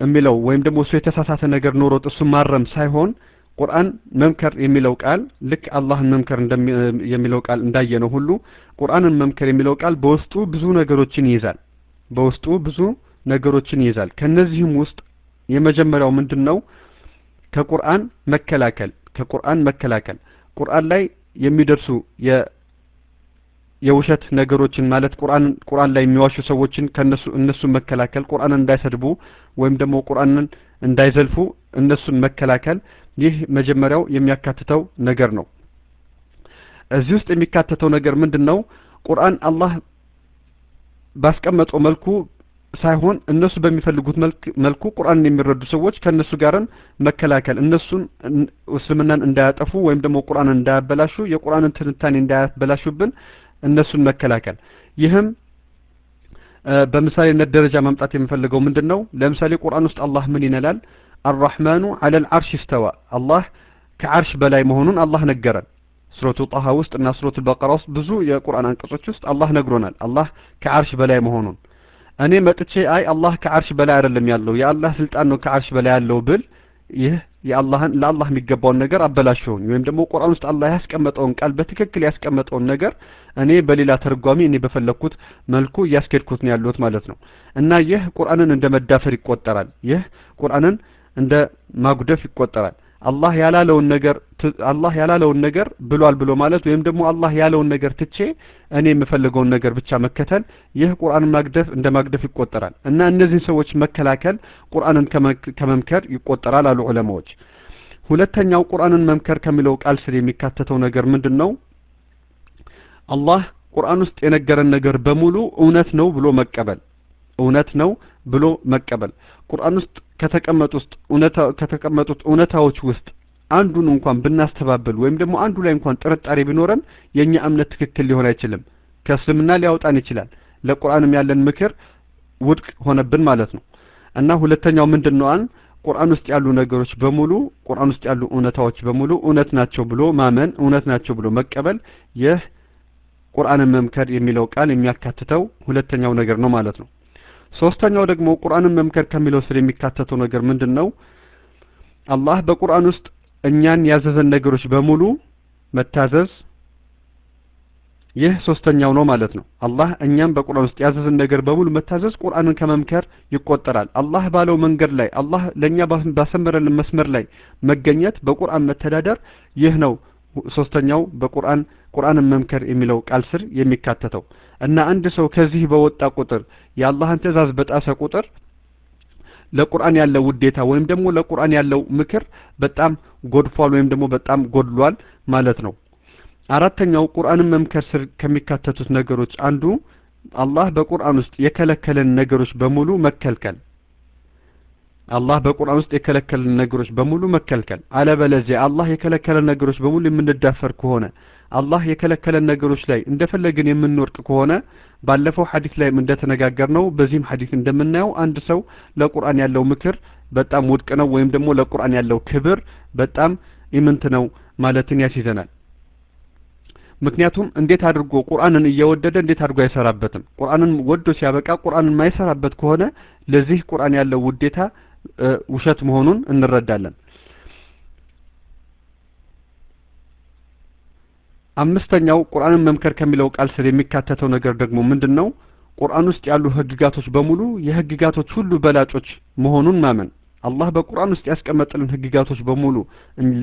የሚለው ወይም ደግሞ እሱ የተሳሳተ ነገር ኖሮት እሱ ማረም ሳይሆን ቁርአን መምከር የሚለው ቃል ልክ አላህን መምከር የሚለው ቃል እንዳየነው ሁሉ ቁርአንን መምከር የሚለው ቃል በውስጡ ብዙ ነገሮችን ይይዛል። በውስጡ ብዙ ነገሮችን ይይዛል። ከነዚህም ውስጥ የመጀመሪያው ምንድን ነው? ከቁርአን መከላከል ከቁርአን መከላከል ቁርአን ላይ የሚደርሱ የውሸት ነገሮችን ማለት ቁርአን ቁርአን ላይ የሚዋሹ ሰዎችን ከነሱ እነሱን መከላከል ቁርአንን እንዳይሰድቡ ወይም ደግሞ ቁርአንን እንዳይዘልፉ እነሱን መከላከል ይህ መጀመሪያው የሚያካትተው ነገር ነው። እዚህ ውስጥ የሚካተተው ነገር ምንድን ነው? ቁርአን አላህ ባስቀመጠው መልኩ ሳይሆን እነሱ በሚፈልጉት መልኩ ቁርአንን የሚረዱ ሰዎች ከእነሱ ጋርም መከላከል እነሱን እስልምናን እንዳያጠፉ ወይም ደግሞ ቁርአንን እንዳያበላሹ የቁርአንን ትንታኔ እንዳያበላሹብን እነሱን መከላከል ይህም በምሳሌነት ደረጃ ማምጣት የምፈልገው ምንድን ነው? ለምሳሌ ቁርአን ውስጥ አላህ ምን ይነላል? አራሕማኑ ዐለል ዐርሽ እስተዋ አላህ ከዐርሽ በላይ መሆኑን አላህ ነገረን። ሱረቱ ጣሃ ውስጥ እና ሱረቱ በቀራ ውስጥ ብዙ የቁርአን አንቀጾች ውስጥ አላህ ነግሮናል። አላህ ከዐርሽ በላይ መሆኑን እኔ መጥቼ አይ አላህ ከዐርሽ በላይ አይደለም ያለው የአላህ ስልጣን ነው ከዐርሽ በላይ ያለው ብል ይህ የአላህን ለአላህ የሚገባውን ነገር አበላሸውኝ ወይም ደግሞ ቁርአን ውስጥ አላህ ያስቀመጠውን ቃል በትክክል ያስቀመጠውን ነገር እኔ በሌላ ተርጓሚ እኔ በፈለግኩት መልኩ እያስኬድኩት ነው ያለሁት ማለት ነው እና ይህ ቁርአንን እንደ መዳፈር ይቆጠራል። ይህ ቁርአንን እንደ ማጉደፍ ይቆጠራል። አላህ ያላለውን ነገር አላህ ያላለውን ነገር ብሏል ብሎ ማለት ወይም ደግሞ አላህ ያለውን ነገር ትቼ እኔ የምፈልገውን ነገር ብቻ መከተል ይህ ቁርአንን ማግደፍ እንደ ማግደፍ ይቆጠራል እና እነዚህን ሰዎች መከላከል ቁርአንን ከመምከር ይቆጠራል አሉ ዑለማዎች። ሁለተኛው ቁርአንን መምከር ከሚለው ቃል ስር የሚካተተው ነገር ምንድን ነው? አላህ ቁርአን ውስጥ የነገረን ነገር በሙሉ እውነት ነው ብሎ መቀበል እውነት ነው ብሎ መቀበል ቁርአን ውስጥ ከተቀመጡ ውስጥ ከተቀመጡት እውነታዎች ውስጥ አንዱን እንኳን ብናስተባብል ወይም ደግሞ አንዱ ላይ እንኳን ጥርጣሬ ቢኖረን የኛ እምነት ትክክል ሊሆን አይችልም። ከእስልምና ሊያወጣን ይችላል። ለቁርአንም ያለን ምክር ውድቅ ሆነብን ማለት ነው እና ሁለተኛው ምንድን ነው? አን ቁርአን ውስጥ ያሉ ነገሮች በሙሉ ቁርአን ውስጥ ያሉ እውነታዎች በሙሉ እውነት ናቸው ብሎ ማመን እውነት ናቸው ብሎ መቀበል ይህ ቁርአንን መምከር የሚለው ቃል የሚያካትተው ሁለተኛው ነገር ነው ማለት ነው። ሶስተኛው ደግሞ ቁርአንን መምከር ከሚለው ስር የሚካተተው ነገር ምንድን ነው? አላህ በቁርአን ውስጥ እኛን ያዘዘን ነገሮች በሙሉ መታዘዝ ይህ ሶስተኛው ነው ማለት ነው። አላህ እኛም በቁርአን ውስጥ ያዘዘን ነገር በሙሉ መታዘዝ ቁርአንን ከመምከር ይቆጠራል። አላህ ባለው መንገድ ላይ አላህ ለእኛ ባሰመረልን መስመር ላይ መገኘት፣ በቁርአን መተዳደር ይህ ነው ሶስተኛው በቁርአን ቁርአንን መምከር የሚለው ቃል ስር የሚካተተው እና አንድ ሰው ከዚህ በወጣ ቁጥር የአላህን ትእዛዝ በጣሰ ቁጥር ለቁርአን ያለው ውዴታ ወይም ደግሞ ለቁርአን ያለው ምክር በጣም ጎድፏል ወይም ደግሞ በጣም ጎድሏል ማለት ነው። አራተኛው ቁርአንን መምከር ስር ከሚካተቱት ነገሮች አንዱ አላህ በቁርአን ውስጥ የከለከለን ነገሮች በሙሉ መከልከል አላህ በቁርአን ውስጥ የከለከለን ነገሮች በሙሉ መከልከል። አለበለዚያ አላህ የከለከለን ነገሮች በሙሉ የምንዳፈር ከሆነ አላህ የከለከለን ነገሮች ላይ እንደፈለግን የምንወርቅ ከሆነ ባለፈው ሐዲስ ላይም እንደተነጋገርነው በዚህም ሐዲስ እንደምናየው አንድ ሰው ለቁርአን ያለው ምክር በጣም ውድቅ ነው ወይም ደግሞ ለቁርአን ያለው ክብር በጣም ኢምንት ነው ማለትን ያስይዘናል። ምክንያቱም እንዴት አድርጎ ቁርአንን እየወደደ እንዴት አድርጎ አይሰራበትም? ቁርአንን ወዶ ሲያበቃ ቁርአንን ማይሰራበት ከሆነ ለዚህ ቁርአን ያለው ውዴታ ውሸት መሆኑን እንረዳለን። አምስተኛው ቁርአንን መምከር ከሚለው ቃል ስር የሚካተተው ነገር ደግሞ ምንድን ነው? ቁርአን ውስጥ ያሉ ህግጋቶች በሙሉ የህግጋቶች ሁሉ በላጮች መሆኑን ማመን። አላህ በቁርአን ውስጥ ያስቀመጠልን ህግጋቶች በሙሉ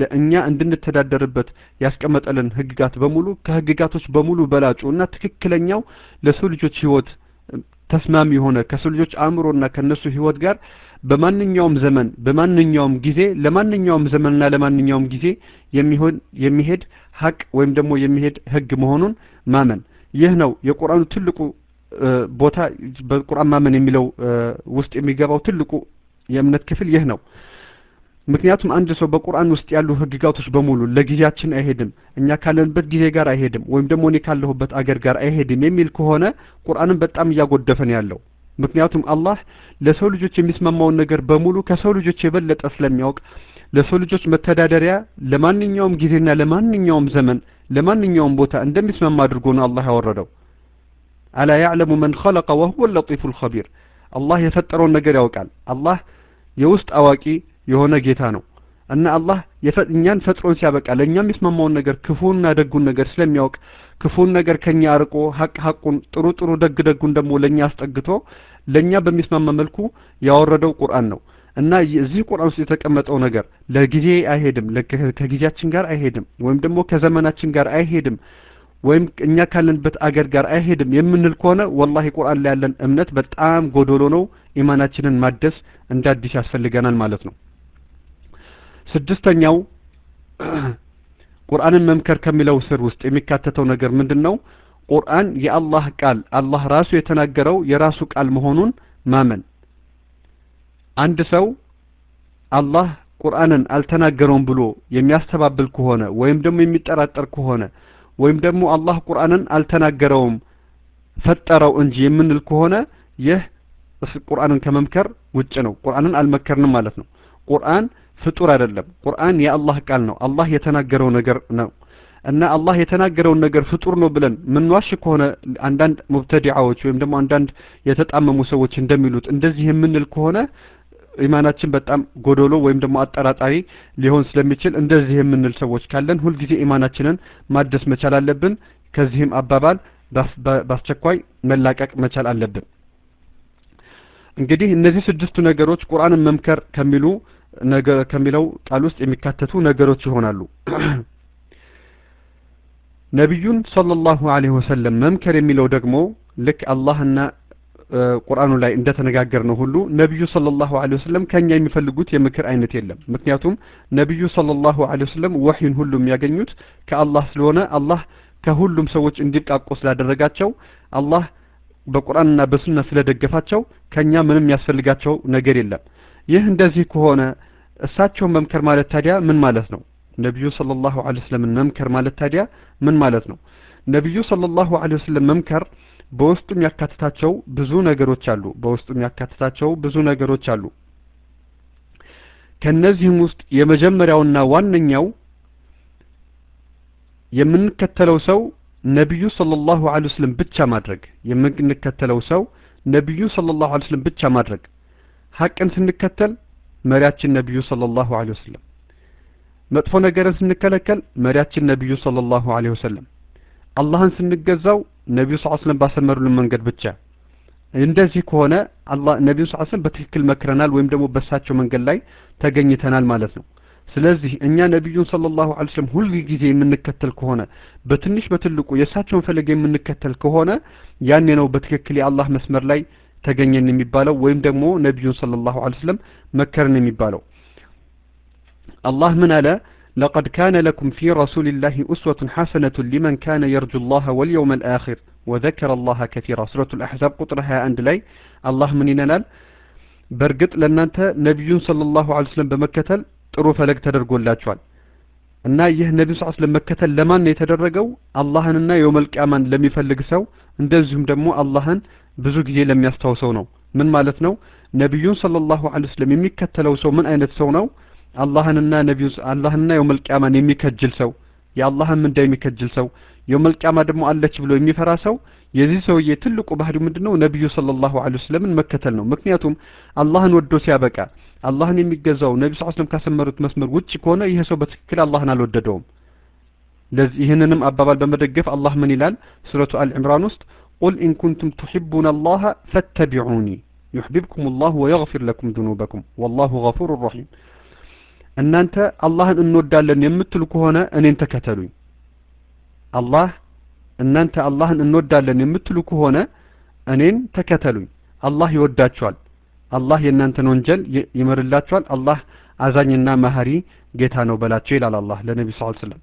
ለእኛ እንድንተዳደርበት ያስቀመጠልን ህግጋት በሙሉ ከህግጋቶች በሙሉ በላጩ እና ትክክለኛው ለሰው ልጆች ህይወት ተስማሚ የሆነ ከሰው ልጆች አእምሮና ከነሱ ህይወት ጋር በማንኛውም ዘመን በማንኛውም ጊዜ ለማንኛውም ዘመንና ለማንኛውም ጊዜ የሚሆን የሚሄድ ሀቅ ወይም ደግሞ የሚሄድ ህግ መሆኑን ማመን ይህ ነው የቁርአኑ ትልቁ ቦታ በቁርአን ማመን የሚለው ውስጥ የሚገባው ትልቁ የእምነት ክፍል ይህ ነው። ምክንያቱም አንድ ሰው በቁርአን ውስጥ ያሉ ህግጋቶች በሙሉ ለጊዜያችን አይሄድም፣ እኛ ካለንበት ጊዜ ጋር አይሄድም፣ ወይም ደግሞ እኔ ካለሁበት አገር ጋር አይሄድም የሚል ከሆነ ቁርአንን በጣም እያጎደፈን ያለው። ምክንያቱም አላህ ለሰው ልጆች የሚስማማውን ነገር በሙሉ ከሰው ልጆች የበለጠ ስለሚያውቅ ለሰው ልጆች መተዳደሪያ ለማንኛውም ጊዜና ለማንኛውም ዘመን ለማንኛውም ቦታ እንደሚስማማ አድርጎ ነው አላህ ያወረደው። አላ ያዕለሙ መን ኸለቀ ወሁወ ለጢፉ ልኸቢር። አላህ የፈጠረውን ነገር ያውቃል። አላህ የውስጥ አዋቂ የሆነ ጌታ ነው እና አላህ እኛን ፈጥሮን ሲያበቃ ለእኛ የሚስማማውን ነገር ክፉንና ደጉን ነገር ስለሚያውቅ ክፉን ነገር ከኛ አርቆ ሀቅ ሀቁን ጥሩ ጥሩ ደግ ደጉን ደግሞ ለእኛ አስጠግቶ ለእኛ በሚስማማ መልኩ ያወረደው ቁርአን ነው እና እዚህ ቁርአን ውስጥ የተቀመጠው ነገር ለጊዜ አይሄድም፣ ከጊዜያችን ጋር አይሄድም፣ ወይም ደግሞ ከዘመናችን ጋር አይሄድም፣ ወይም እኛ ካለንበት አገር ጋር አይሄድም የምንል ከሆነ ወላሂ ቁርአን ላይ ያለን እምነት በጣም ጎዶሎ ነው። ኢማናችንን ማደስ እንደ አዲስ ያስፈልገናል ማለት ነው። ስድስተኛው ቁርአንን መምከር ከሚለው ስር ውስጥ የሚካተተው ነገር ምንድን ነው? ቁርአን የአላህ ቃል አላህ ራሱ የተናገረው የራሱ ቃል መሆኑን ማመን። አንድ ሰው አላህ ቁርአንን አልተናገረውም ብሎ የሚያስተባብል ከሆነ ወይም ደግሞ የሚጠራጠር ከሆነ ወይም ደግሞ አላህ ቁርአንን አልተናገረውም ፈጠረው እንጂ የምንል ከሆነ ይህ ቁርአንን ከመምከር ውጭ ነው። ቁርአንን አልመከርንም ማለት ነው። ቁርአን ፍጡር አይደለም። ቁርአን የአላህ ቃል ነው። አላህ የተናገረው ነገር ነው እና አላህ የተናገረውን ነገር ፍጡር ነው ብለን ምንዋሽ ከሆነ አንዳንድ ሙብተዲዓዎች ወይም ደግሞ አንዳንድ የተጣመሙ ሰዎች እንደሚሉት እንደዚህ የምንል ከሆነ ኢማናችን በጣም ጎዶሎ ወይም ደግሞ አጠራጣሪ ሊሆን ስለሚችል እንደዚህ የምንል ሰዎች ካለን ሁልጊዜ ኢማናችንን ማደስ መቻል አለብን። ከዚህም አባባል በአስቸኳይ መላቀቅ መቻል አለብን። እንግዲህ እነዚህ ስድስቱ ነገሮች ቁርአንን መምከር ከሚሉ ነገር ከሚለው ቃል ውስጥ የሚካተቱ ነገሮች ይሆናሉ። ነቢዩን ሰለላሁ ዐለይሂ ወሰለም መምከር የሚለው ደግሞ ልክ አላህና ቁርአኑ ላይ እንደተነጋገር ነው ሁሉ ነቢዩ ሰለላሁ ዐለይሂ ወሰለም ከኛ የሚፈልጉት የምክር አይነት የለም። ምክንያቱም ነቢዩ ሰለላሁ ዐለይሂ ወሰለም ወህይን ሁሉ የሚያገኙት ከአላህ ስለሆነ አላህ ከሁሉም ሰዎች እንዲቃቆ ስላደረጋቸው አላህ በቁርአንና በሱና ስለደገፋቸው ከኛ ምንም ያስፈልጋቸው ነገር የለም። ይህ እንደዚህ ከሆነ እሳቸውን መምከር ማለት ታዲያ ምን ማለት ነው? ነቢዩ ሰለላሁ ዐለይሂ ወሰለምን መምከር ማለት ታዲያ ምን ማለት ነው? ነቢዩ ሰለላሁ ዐለይሂ ወሰለም መምከር በውስጡ የሚያካትታቸው ብዙ ነገሮች አሉ። በውስጡ የሚያካትታቸው ብዙ ነገሮች አሉ። ከነዚህም ውስጥ የመጀመሪያውና ዋነኛው የምንከተለው ሰው ነቢዩ ሰለላሁ ዐለይሂ ወሰለም ብቻ ማድረግ የምንከተለው ሰው ነቢዩ ሰለላሁ ዐለይሂ ወሰለም ብቻ ማድረግ ሐቅን ስንከተል መሪያችን ነቢዩ ሰለላሁ ዐለይሂ ወሰለም፣ መጥፎ ነገርን ስንከለከል መሪያችን ነቢዩ ሰለላሁ ዐለይሂ ወሰለም፣ አላህን ስንገዛው ነቢዩ ዐለይሂ ወሰለም ባሰመሩልን መንገድ ብቻ። እንደዚህ ከሆነ አላህ ነቢዩ ዐለይሂ ወሰለም በትክክል መክረናል ወይም ደግሞ በሳቸው መንገድ ላይ ተገኝተናል ማለት ነው። ስለዚህ እኛ ነቢዩን ሰለላሁ ዐለይሂ ወሰለም ሁል ጊዜ የምንከተል ከሆነ በትንሽ በትልቁ የእሳቸውን ፈለግ የምንከተል ከሆነ ያኔ ነው በትክክል የአላህ መስመር ላይ ተገኘን የሚባለው ወይም ደግሞ ነቢዩን ሰለላሁ ዐለይሂ ወሰለም መከርን የሚባለው። አላህ ምን አለ? ለቀድ ካነ ለኩም ፊ ረሱሊላሂ ኡስወቱን ሐሰነቱን ሊመን ካነ የርጁ ላህ ወልየውመል አኺር ወዘከረ ላህ ከቲራ ሱረቱል አሕዛብ ቁጥር 21 ላይ አላህ ምን ይለናል? በእርግጥ ለእናንተ ነቢዩን ሰለላሁ ዐለይሂ ወሰለም በመከተል ጥሩ ፈለግ ተደርጎላቸዋል እና ይህ ነቢዩ ሰለላሁ ዐለይሂ ወሰለም መከተል ለማን ነው የተደረገው? አላህንና የውመል ቂያማን ለሚፈልግ ሰው እንደዚሁም ደግሞ አላህን ብዙ ጊዜ ለሚያስታውሰው ነው። ምን ማለት ነው? ነቢዩን ሰለላሁ ዐለይሂ ወሰለም የሚከተለው ሰው ምን አይነት ሰው ነው? አላህንና ነቢዩ አላህንና የውመል የሚከጅል ሰው፣ የአላህን ምንዳ የሚከጅል ሰው፣ የውመል ደግሞ አለች ብሎ የሚፈራ ሰው። የዚህ ሰውዬ ትልቁ ባህሪው ምንድነው? ነቢዩ ሰለላሁ ዐለይሂ ወሰለምን መከተል ነው። ምክንያቱም አላህን ወዶ ሲያበቃ አላህን የሚገዛው ነቢ ስ ስለም ካሰመሩት መስመር ውጭ ከሆነ ይህ ሰው በትክክል አላህን አልወደደውም። ለዚህ ይህንንም አባባል በመደገፍ አላህ ምን ይላል? ሱረቱ አልዕምራን ውስጥ قل إن كنتم تحبون الله فاتبعوني يحببكم الله ويغفر لكم ذنوبكم والله غفور رحيم። እናንተ አላህን እንወዳለን የምትሉ ከሆነ እኔን ተከተሉኝ። አላህ እናንተ አላህን እንወዳለን የምትሉ ከሆነ እኔን ተከተሉኝ። አላህ ይወዳችኋል። አላህ የእናንተን ወንጀል ይምርላችኋል አላህ አዛኝና መሀሪ ጌታ ነው በላቸው ይላል አላህ ለነቢ ስ ስለም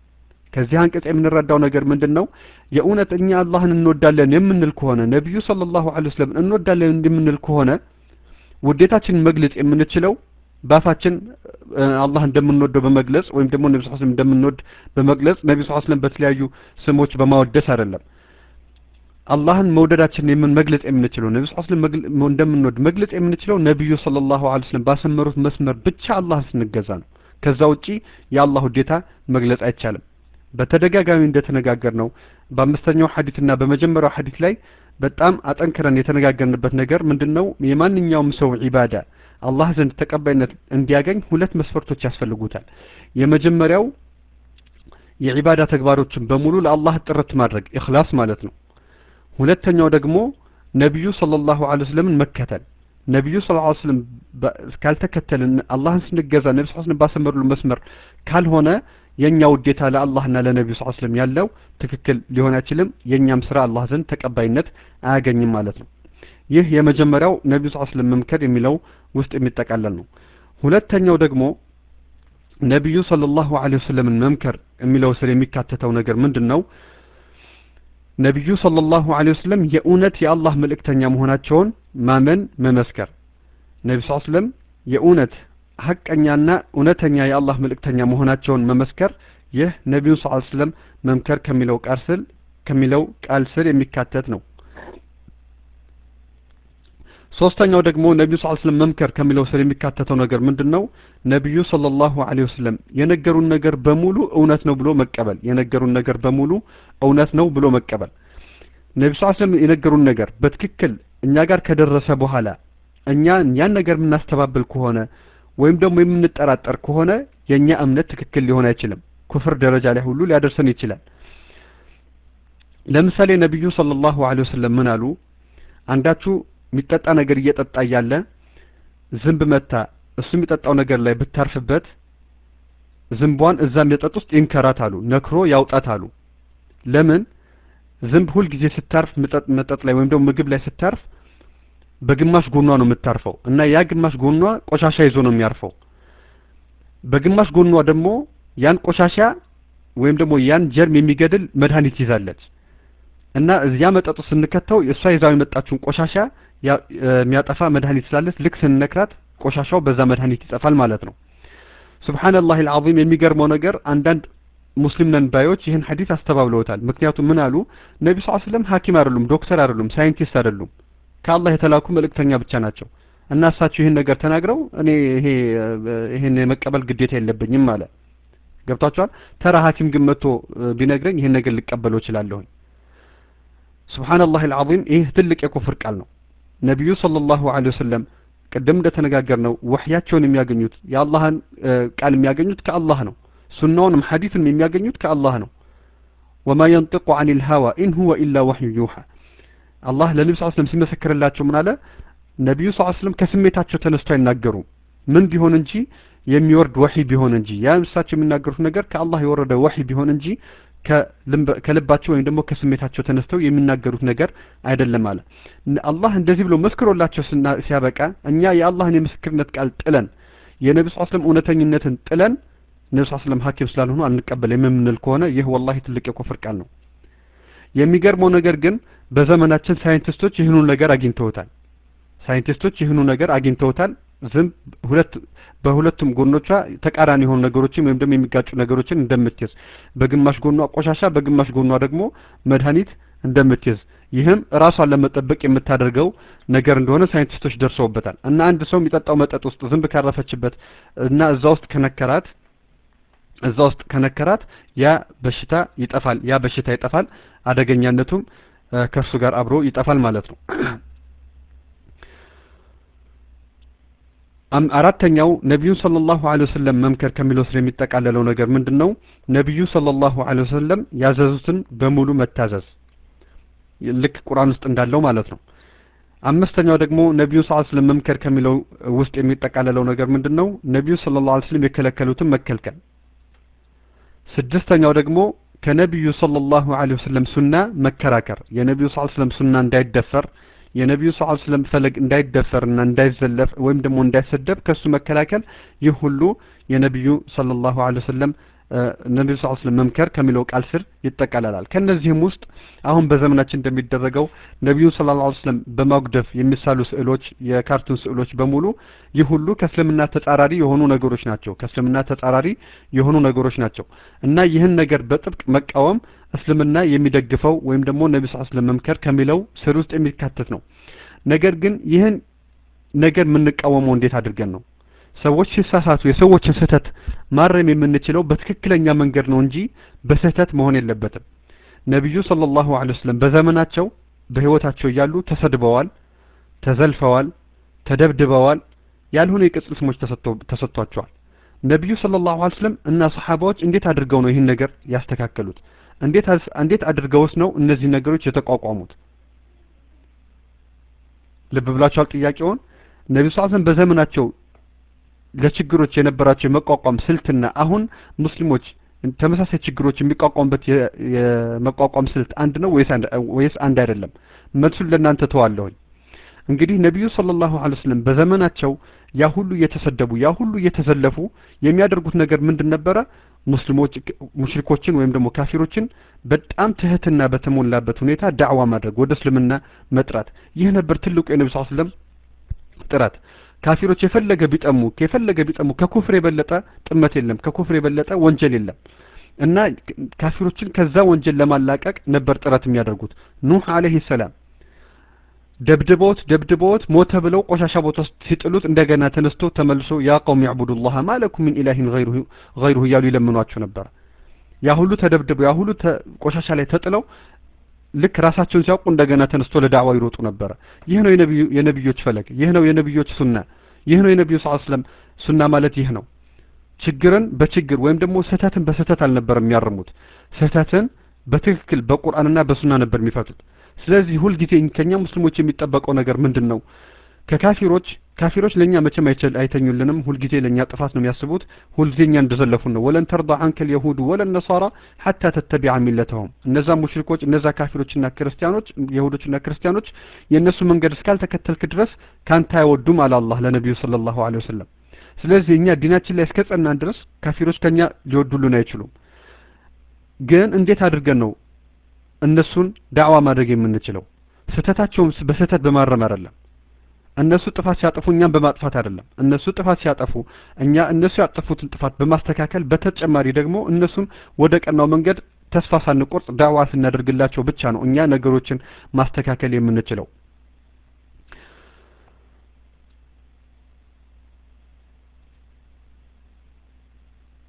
ከዚህ አንቀጽ የምንረዳው ነገር ምንድን ነው የእውነት እኛ አላህን እንወዳለን የምንል ከሆነ ነቢዩ ሰለላሁ ዐለይሂ ወሰለም እንወዳለን የምንል ከሆነ ውዴታችንን መግለጽ የምንችለው ባፋችን አላህ እንደምንወደው በመግለጽ ወይም ደግሞ ነቢ ስ እንደምንወድ በመግለጽ ነቢ ስለም በተለያዩ ስሞች በማወደስ አይደለም። አላህን መውደዳችንን የምን መግለጽ የምንችለው ነቢ ስለም እንደምንወድ መግለጽ የምንችለው ነቢዩ ሰለላሁ ዐለይሂ ወሰለም ባሰመሩት መስመር ብቻ አላህን ስንገዛ ነው። ከዛ ውጪ የአላህ ውዴታ መግለጽ አይቻልም በተደጋጋሚ እንደተነጋገር ነው በአምስተኛው ሐዲትና በመጀመሪያው ሐዲት ላይ በጣም አጠንክረን የተነጋገርንበት ነገር ምንድነው? የማንኛውም ሰው ዒባዳ አላህ ዘንድ ተቀባይነት እንዲያገኝ ሁለት መስፈርቶች ያስፈልጉታል። የመጀመሪያው የዒባዳ ተግባሮችን በሙሉ ለአላህ ጥረት ማድረግ ኢኽላስ ማለት ነው። ሁለተኛው ደግሞ ነቢዩ ሰለላሁ ዐለይሂ ወሰለምን መከተል። ነቢዩ ዐለይሂ ወሰለም ካልተከተልን አላህን ስንገዛ ነቢ ስ ስለም ባሰመሩልን መስመር ካልሆነ የኛ ውዴታ ለአላህና ለነቢዩ ስ ስለም ያለው ትክክል ሊሆን አይችልም የእኛም ስራ አላህ ዘንድ ተቀባይነት አያገኝም ማለት ነው። ይህ የመጀመሪያው ነቢዩ ስ ስለም መምከር የሚለው ውስጥ የሚጠቃለል ነው። ሁለተኛው ደግሞ ነቢዩ ሰለላሁ ዐለይሂ ወሰለምን መምከር የሚለው ስር የሚካተተው ነገር ምንድን ነው ነቢዩ ሰለላሁ ዐለይሂ ወሰለም የእውነት የአላህ መልእክተኛ መሆናቸውን ማመን መመስከር። ነቢ ስ ስለም የእውነት ሀቀኛና እውነተኛ የአላህ መልእክተኛ መሆናቸውን መመስከር ይህ ነቢዩ ስ ስለም መምከር ከሚለው ቃል ስር ከሚለው ቃል ስር የሚካተት ነው። ሶስተኛው ደግሞ ነቢዩ ስ ስለም መምከር ከሚለው ስር የሚካተተው ነገር ምንድን ነው ነቢዩ ሰለላሁ ዐለይሂ ወሰለም የነገሩን ነገር በሙሉ እውነት ነው ብሎ መቀበል የነገሩን ነገር በሙሉ እውነት ነው ብሎ መቀበል። ነቢ ስ ስለም የነገሩን ነገር በትክክል እኛ ጋር ከደረሰ በኋላ እኛ ያን ነገር የምናስተባብል ከሆነ ወይም ደግሞ የምንጠራጠር ከሆነ የእኛ እምነት ትክክል ሊሆን አይችልም። ኩፍር ደረጃ ላይ ሁሉ ሊያደርሰን ይችላል። ለምሳሌ ነቢዩ ሰለላሁ ዐለይሂ ወሰለም ምን አሉ? አንዳችሁ የሚጠጣ ነገር እየጠጣ እያለ ዝንብ መታ እሱ የሚጠጣው ነገር ላይ ብታርፍበት ዝንቧን እዛ መጠጥ ውስጥ ይንከራት አሉ ነክሮ ያውጣት አሉ። ለምን? ዝንብ ሁል ጊዜ ስታርፍ መጠጥ ላይ ወይም ደግሞ ምግብ ላይ ስታርፍ በግማሽ ጎኗ ነው የምታርፈው እና ያ ግማሽ ጎኗ ቆሻሻ ይዞ ነው የሚያርፈው። በግማሽ ጎኗ ደግሞ ያን ቆሻሻ ወይም ደግሞ ያን ጀርም የሚገድል መድኃኒት ይዛለች እና እዚያ መጠጡ ስንከተው እሷ ይዛው የመጣችውን ቆሻሻ የሚያጠፋ መድኃኒት ስላለች ልክ ስንነክራት ቆሻሻው በዛ መድኃኒት ይጠፋል ማለት ነው። ሱብሃንአላህ አልዓዚም የሚገርመው ነገር አንዳንድ ሙስሊም ነን ባዮች ይህን ሐዲስ አስተባብለውታል። ምክንያቱም ምን አሉ? ነቢ ስ ስለም ሐኪም አይደሉም ዶክተር አይደሉም ሳይንቲስት አይደሉም ከአላህ የተላኩ መልእክተኛ ብቻ ናቸው። እና እሳቸው ይህን ነገር ተናግረው እኔ ይሄ ይሄን የመቀበል ግዴታ የለብኝም አለ። ገብቷቸዋል ተራ ሐኪም ግን መጥቶ ቢነግረኝ ይህን ነገር ልቀበለው እችላለሁኝ። سبحان الله العظيم። ይህ ትልቅ የኩፍር ቃል ነው። ነቢዩ صلى الله عليه وسلم ቅድም እንደተነጋገር ነው ወህያቸውን የሚያገኙት የአላህን ቃል የሚያገኙት ከአላህ ነው። ሱናውንም ሐዲስንም የሚያገኙት ከአላህ ነው። وما ينطق عن الهوى إن هو إلا وحي يوحى አላህ ለነቢ ስ ስለም ሲመሰክርላቸው ምን አለ? ነቢዩ ስ ስለም ከስሜታቸው ተነስቶ አይናገሩም ምን ቢሆን እንጂ የሚወርድ ወሒ ቢሆን እንጂ ያ እሳቸው የሚናገሩት ነገር ከአላህ የወረደ ወሒ ቢሆን እንጂ ከልባቸው ወይም ደግሞ ከስሜታቸው ተነስተው የሚናገሩት ነገር አይደለም አለ። አላህ እንደዚህ ብሎ መስክሮላቸው ሲያበቃ እኛ የአላህን የምስክርነት ቃል ጥለን የነቢ ስ ስለም እውነተኝነትን ጥለን ነቢ ስ ስለም ሀኪም ስላልሆኑ አንቀበል የምንል ከሆነ ይህ ወላሂ ትልቅ የኩፍር ቃል ነው የሚገርመው ነገር ግን በዘመናችን ሳይንቲስቶች ይህኑ ነገር አግኝተውታል። ሳይንቲስቶች ይህኑ ነገር አግኝተውታል። ዝንብ ሁለት በሁለቱም ጎኖቿ ተቃራኒ የሆኑ ነገሮችን ወይም ደግሞ የሚጋጩ ነገሮችን እንደምትይዝ በግማሽ ጎኗ ቆሻሻ በግማሽ ጎኗ ደግሞ መድኃኒት እንደምትይዝ ይህም ራሷን ለመጠበቅ የምታደርገው ነገር እንደሆነ ሳይንቲስቶች ደርሰውበታል። እና አንድ ሰው የሚጠጣው መጠጥ ውስጥ ዝንብ ካረፈችበት እና እዛ ውስጥ ከነከራት እዛ ውስጥ ከነከራት ያ በሽታ ይጠፋል። ያ በሽታ ይጠፋል። አደገኛነቱም ከእርሱ ጋር አብሮ ይጠፋል ማለት ነው። አራተኛው ነቢዩን ሰለላሁ ዐለይሂ ወሰለም መምከር ከሚለው ስር የሚጠቃለለው ነገር ምንድን ነው ነቢዩ ሰለላሁ ዐለይሂ ወሰለም ያዘዙትን በሙሉ መታዘዝ። ልክ ቁርአን ውስጥ እንዳለው ማለት ነው። አምስተኛው ደግሞ ነቢዩ ስ ስለም መምከር ከሚለው ውስጥ የሚጠቃለለው ነገር ምንድን ነው ነቢዩ ሰለላሁ ዐለይሂ ወሰለም የከለከሉትን መከልከል ስድስተኛው ደግሞ ከነቢዩ ሰለላሁ ዐለይሂ ወሰለም ሱና መከራከር የነቢዩ ስ ስለም ሱና እንዳይደፈር የነቢዩ ስ ስለም ፈለግ እንዳይደፈርና እንዳይዘለፍ ወይም ደግሞ እንዳይሰደብ ከሱ መከላከል ይህ ሁሉ የነቢዩ ሰለላሁ ዐለይሂ ወሰለም ነቢዩ ስ ስለም መምከር ከሚለው ቃል ስር ይጠቃለላል ከእነዚህም ውስጥ አሁን በዘመናችን እንደሚደረገው ነቢዩን ስለ ላ ስለም በማጉደፍ የሚሳሉ ስዕሎች የካርቱን ስዕሎች በሙሉ ይህ ሁሉ ከእስልምና ተጻራሪ የሆኑ ነገሮች ናቸው። ከእስልምና ተጻራሪ የሆኑ ነገሮች ናቸው። እና ይህን ነገር በጥብቅ መቃወም እስልምና የሚደግፈው ወይም ደግሞ ነቢ ስ ስለም መምከር ከሚለው ስር ውስጥ የሚካተት ነው። ነገር ግን ይህን ነገር የምንቃወመው እንዴት አድርገን ነው ሰዎች ሲሳሳቱ የሰዎችን ስህተት ማረም የምንችለው በትክክለኛ መንገድ ነው እንጂ በስህተት መሆን የለበትም። ነቢዩ ሰለላሁ ዐለይሂ ወሰለም በዘመናቸው በህይወታቸው እያሉ ተሰድበዋል ተዘልፈዋል ተደብድበዋል ያልሆነ የቅጽል ስሞች ተሰጥቷቸዋል። ነቢዩ ሰለላሁ ዐለይሂ ወሰለም እና ሰሓባዎች እንዴት አድርገው ነው ይህን ነገር ያስተካከሉት? እንዴት አድርገውስ ነው እነዚህ ነገሮች የተቋቋሙት? ልብ ብላችኋል ጥያቄውን? ነቢዩ ስ በዘመናቸው ለችግሮች የነበራቸው የመቋቋም ስልትና አሁን ሙስሊሞች ተመሳሳይ ችግሮች የሚቋቋሙበት የመቋቋም ስልት አንድ ነው ወይስ አንድ አይደለም? መልሱን ለእናንተ ተዋለሁኝ እንግዲህ ነቢዩ ሰለላሁ ዐለይሂ ወሰለም በዘመናቸው ያ ሁሉ እየተሰደቡ ያ ሁሉ እየተዘለፉ የሚያደርጉት ነገር ምንድን ነበረ? ሙስሊሞች ሙሽሪኮችን ወይም ደግሞ ካፊሮችን በጣም ትህትና በተሞላበት ሁኔታ ዳዕዋ ማድረግ ወደ እስልምና መጥራት። ይህ ነበር ትልቁ የነቢ ስ ስለም ጥረት ካፊሮች የፈለገ ቢጠሙ የፈለገ ቢጠሙ ከኩፍር የበለጠ ጥመት የለም ከኩፍር የበለጠ ወንጀል የለም። እና ካፊሮችን ከዛ ወንጀል ለማላቀቅ ነበር ጥረት የሚያደርጉት። ኑህ አለይሂ ሰላም ደብድበውት ደብድበውት ሞተ ብለው ቆሻሻ ቦታ ሲጥሉት እንደገና ተነስቶ ተመልሶ ያ ቀውም ያዕቡዱላህ ማለኩም ሚን ኢላሂን ገይሩሁ እያሉ ይለምኗቸው ነበር። ያ ሁሉ ተደብድበው ያ ሁሉ ቆሻሻ ላይ ተጥለው ልክ ራሳቸውን ሲያውቁ እንደገና ተነስቶ ለዳዕዋ ይሮጡ ነበረ ይህ ነው የነቢዮች ፈለግ። ይህ ነው የነቢዮች ሱና። ይህ ነው የነቢዩ ስ ስለም ሱና ማለት ይህ ነው። ችግርን በችግር ወይም ደግሞ ስህተትን በስህተት አልነበረም የሚያርሙት። ስህተትን በትክክል በቁርአንና በሱና ነበር የሚፈቱት። ስለዚህ ሁልጊዜ ከኛ ሙስሊሞች የሚጠበቀው ነገር ምንድን ነው ከካፊሮች ካፊሮች ለእኛ መቼም አይተኙልንም። ሁልጊዜ ለእኛ ጥፋት ነው የሚያስቡት። ሁልጊዜ እኛ እንደዘለፉን ነው። ወለን ተርዳ አንከ ልየሁዱ ወለን ነሳራ ሐታ ተተቢዐ ሚለተሁም። እነዛ ሙሽሪኮች እነዛ ካፊሮችና ክርስቲያኖች የሁዶችና ክርስቲያኖች የእነሱ መንገድ እስካልተከተልክ ድረስ ካንተ አይወዱም አለ አላህ ለነቢዩ ሰለላሁ ዐለይሂ ወሰለም። ስለዚህ እኛ ዲናችን ላይ እስከ ጸናን ድረስ ካፊሮች ከኛ ሊወዱልን አይችሉም። ግን እንዴት አድርገን ነው እነሱን ዳዕዋ ማድረግ የምንችለው? ስህተታቸውን በስህተት በማረም አይደለም እነሱ ጥፋት ሲያጠፉ እኛም በማጥፋት አይደለም። እነሱ ጥፋት ሲያጠፉ እኛ እነሱ ያጠፉትን ጥፋት በማስተካከል በተጨማሪ ደግሞ እነሱን ወደ ቀናው መንገድ ተስፋ ሳንቆርጥ ዳዕዋ ስናደርግላቸው ብቻ ነው እኛ ነገሮችን ማስተካከል የምንችለው።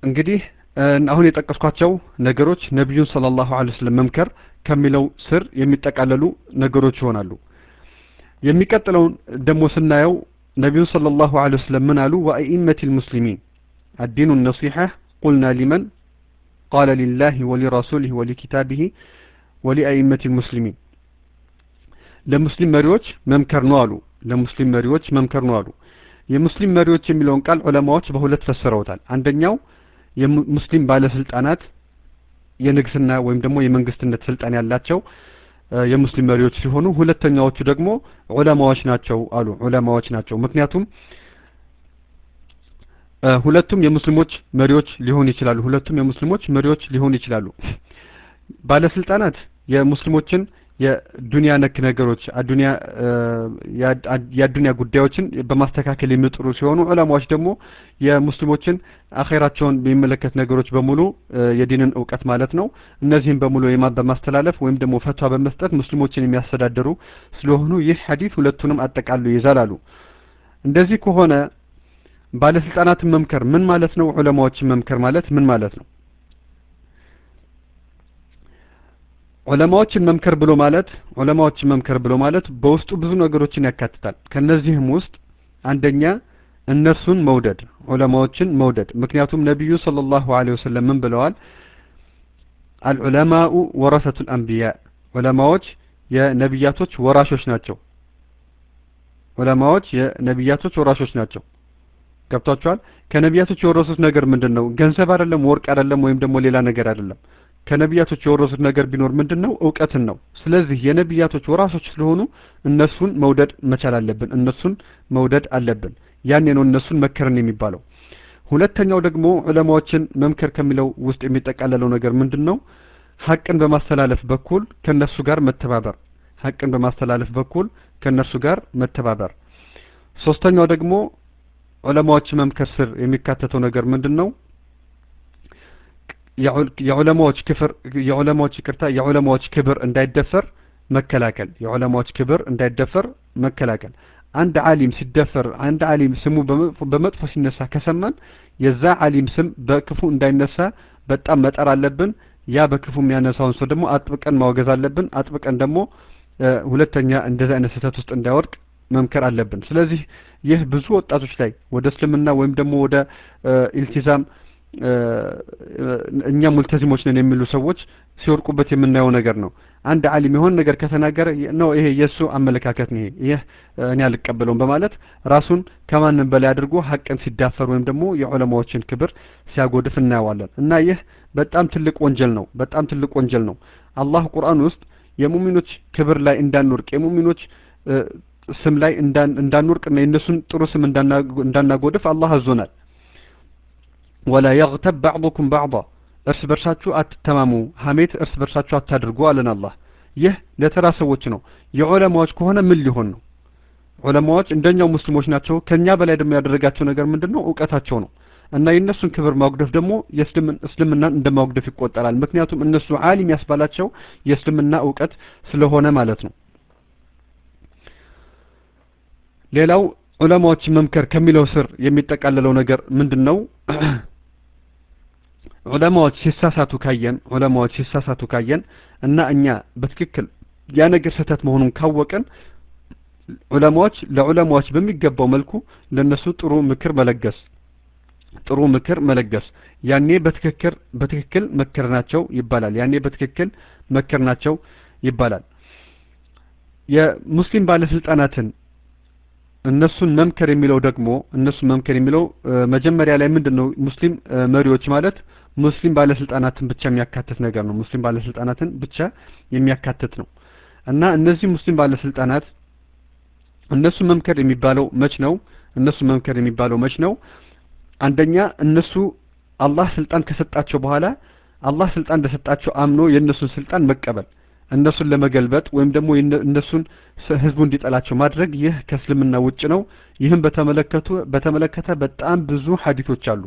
እንግዲህ አሁን የጠቀስኳቸው ነገሮች ነቢዩን ሰለላሁ ዐለይሂ ወሰለም መምከር ከሚለው ስር የሚጠቃለሉ ነገሮች ይሆናሉ የሚቀጥለውን ደግሞ ስናየው ነቢዩን ሰለላሁ ዐለይሂ ወሰለም ምን አሉ? ወአኢመት ልሙስሊሚን። አዲኑ ነሲሐ ቁልና ሊመን ቃለ ሊላህ ወሊረሱሊህ ወሊኪታቢህ ወሊአኢመት ልሙስሊሚን። ለሙስሊም መሪዎች መምከር ነው አሉ። ለሙስሊም መሪዎች መምከር ነው አሉ። የሙስሊም መሪዎች የሚለውን ቃል ዑለማዎች በሁለት ፈስረውታል። አንደኛው የሙስሊም ባለስልጣናት የንግስና ወይም ደግሞ የመንግስትነት ስልጣን ያላቸው የሙስሊም መሪዎች ሲሆኑ ሁለተኛዎቹ ደግሞ ዑለማዎች ናቸው አሉ። ዑለማዎች ናቸው። ምክንያቱም ሁለቱም የሙስሊሞች መሪዎች ሊሆኑ ይችላሉ። ሁለቱም የሙስሊሞች መሪዎች ሊሆኑ ይችላሉ። ባለስልጣናት የሙስሊሞችን የዱንያ ነክ ነገሮች አዱንያ የአዱንያ ጉዳዮችን በማስተካከል የሚጥሩ ሲሆኑ ዑለማዎች ደግሞ የሙስሊሞችን አኼራቸውን የሚመለከት ነገሮች በሙሉ የዲንን እውቀት ማለት ነው። እነዚህም በሙሉ በማስተላለፍ ወይም ደግሞ ፈቷ በመስጠት ሙስሊሞችን የሚያስተዳድሩ ስለሆኑ ይህ ሐዲስ ሁለቱንም አጠቃሉ ይዛል አሉ። እንደዚህ ከሆነ ባለስልጣናትን መምከር ምን ማለት ነው? ዑለማዎችን መምከር ማለት ምን ማለት ነው ዑለማዎችን መምከር ብሎ ማለት ዑለማዎችን መምከር ብሎ ማለት በውስጡ ብዙ ነገሮችን ያካትታል። ከነዚህም ውስጥ አንደኛ እነርሱን መውደድ ዑለማዎችን መውደድ። ምክንያቱም ነቢዩ ሰለላሁ ዐለይሂ ወሰለም ምን ብለዋል? አልዑለማኡ ወረሰቱል አንቢያ ዑለማዎች የነቢያቶች ወራሾች ናቸው። ዑለማዎች የነቢያቶች ወራሾች ናቸው። ገብቷቸዋል ከነቢያቶች የወረሱት ነገር ምንድን ነው ገንዘብ አይደለም ወርቅ አይደለም ወይም ደግሞ ሌላ ነገር አይደለም ከነቢያቶች የወረሱት ነገር ቢኖር ምንድን ነው? እውቀትን ነው። ስለዚህ የነቢያቶች ወራሶች ስለሆኑ እነሱን መውደድ መቻል አለብን። እነሱን መውደድ አለብን። ያኔ ነው እነሱን መከርን የሚባለው። ሁለተኛው ደግሞ ዑለማዎችን መምከር ከሚለው ውስጥ የሚጠቃለለው ነገር ምንድን ነው? ሀቅን በማስተላለፍ በኩል ከነሱ ጋር መተባበር፣ ሀቅን በማስተላለፍ በኩል ከነሱ ጋር መተባበር። ሶስተኛው ደግሞ ዑለማዎች መምከር ስር የሚካተተው ነገር ምንድን ነው? የዑለማዎች ክፍር የዑለማዎች ይቅርታ የዑለማዎች ክብር እንዳይደፈር መከላከል የዑለማዎች ክብር እንዳይደፈር መከላከል። አንድ ዓሊም ሲደፈር አንድ ዓሊም ስሙ በመጥፎ ሲነሳ ከሰማን የዛ ዓሊም ስም በክፉ እንዳይነሳ በጣም መጠር አለብን። ያ በክፉ የሚያነሳውን ሰው ደግሞ አጥብቀን ማወገዝ አለብን። አጥብቀን ደግሞ ሁለተኛ እንደዚህ አይነት ስህተት ውስጥ እንዳይወድቅ መምከር አለብን። ስለዚህ ይህ ብዙ ወጣቶች ላይ ወደ እስልምና ወይም ደግሞ ወደ ኢልቲዛም እኛ ሙልተዚሞች ነን የሚሉ ሰዎች ሲወድቁበት የምናየው ነገር ነው። አንድ ዓሊም የሆነ ነገር ከተናገረ ነው ይሄ የእሱ አመለካከት ነው፣ ይህ እኔ አልቀበለውም በማለት ራሱን ከማንም በላይ አድርጎ ሀቅን ሲዳፈር ወይም ደግሞ የዑለማዎችን ክብር ሲያጎድፍ እናየዋለን። እና ይህ በጣም ትልቅ ወንጀል ነው፣ በጣም ትልቅ ወንጀል ነው። አላህ ቁርአን ውስጥ የሙሚኖች ክብር ላይ እንዳንወርቅ የሙሚኖች ስም ላይ እንዳንወርቅና የእነሱን ጥሩ ስም እንዳናጎድፍ አላህ አዞናል። ወላ የግተብ ባዕضኩም ባዕض እርስ በርሳችሁ አትተማሙ፣ ሀሜት እርስ በርሳችሁ አታድርጉ አለን አላህ። ይህ ለተራ ሰዎች ነው። የዑለማዎች ከሆነ ምን ሊሆን ነው? ዑለማዎች እንደኛው ሙስሊሞች ናቸው። ከኛ በላይ ደግሞ ያደረጋቸው ነገር ምንድን ነው? እውቀታቸው ነው። እና የእነሱን ክብር ማጉደፍ ደግሞ እስልምናን እንደ ማጉደፍ ይቆጠራል። ምክንያቱም እነሱ ዓሊም ያስባላቸው የእስልምና እውቀት ስለሆነ ማለት ነው። ሌላው ዑለማዎች መምከር ከሚለው ስር የሚጠቃለለው ነገር ምንድን ነው? ዑለማዎች ሲሳሳቱ ካየን ዑለማዎች ሲሳሳቱ ካየን እና እኛ በትክክል ያ ነገር ስህተት መሆኑን ካወቅን ዑለማዎች ለዑለማዎች በሚገባው መልኩ ለነሱ ጥሩ ምክር መለገስ ጥሩ ምክር መለገስ ያኔ በትክክል በትክክል መከርናቸው ይባላል። ያኔ በትክክል መከርናቸው ይባላል። የሙስሊም ባለስልጣናትን እነሱን መምከር የሚለው ደግሞ እነሱን መምከር የሚለው መጀመሪያ ላይ ምንድን ነው? ሙስሊም መሪዎች ማለት ሙስሊም ባለስልጣናትን ብቻ የሚያካትት ነገር ነው። ሙስሊም ባለስልጣናትን ብቻ የሚያካትት ነው እና እነዚህ ሙስሊም ባለስልጣናት እነሱ መምከር የሚባለው መች ነው? እነሱ መምከር የሚባለው መች ነው? አንደኛ እነሱ አላህ ስልጣን ከሰጣቸው በኋላ አላህ ስልጣን እንደሰጣቸው አምኖ የእነሱን ስልጣን መቀበል እነሱን ለመገልበጥ ወይም ደግሞ እነሱን ህዝቡ እንዲጠላቸው ማድረግ ይህ ከእስልምና ውጭ ነው። ይህም በተመለከቱ በተመለከተ በጣም ብዙ ሐዲቶች አሉ።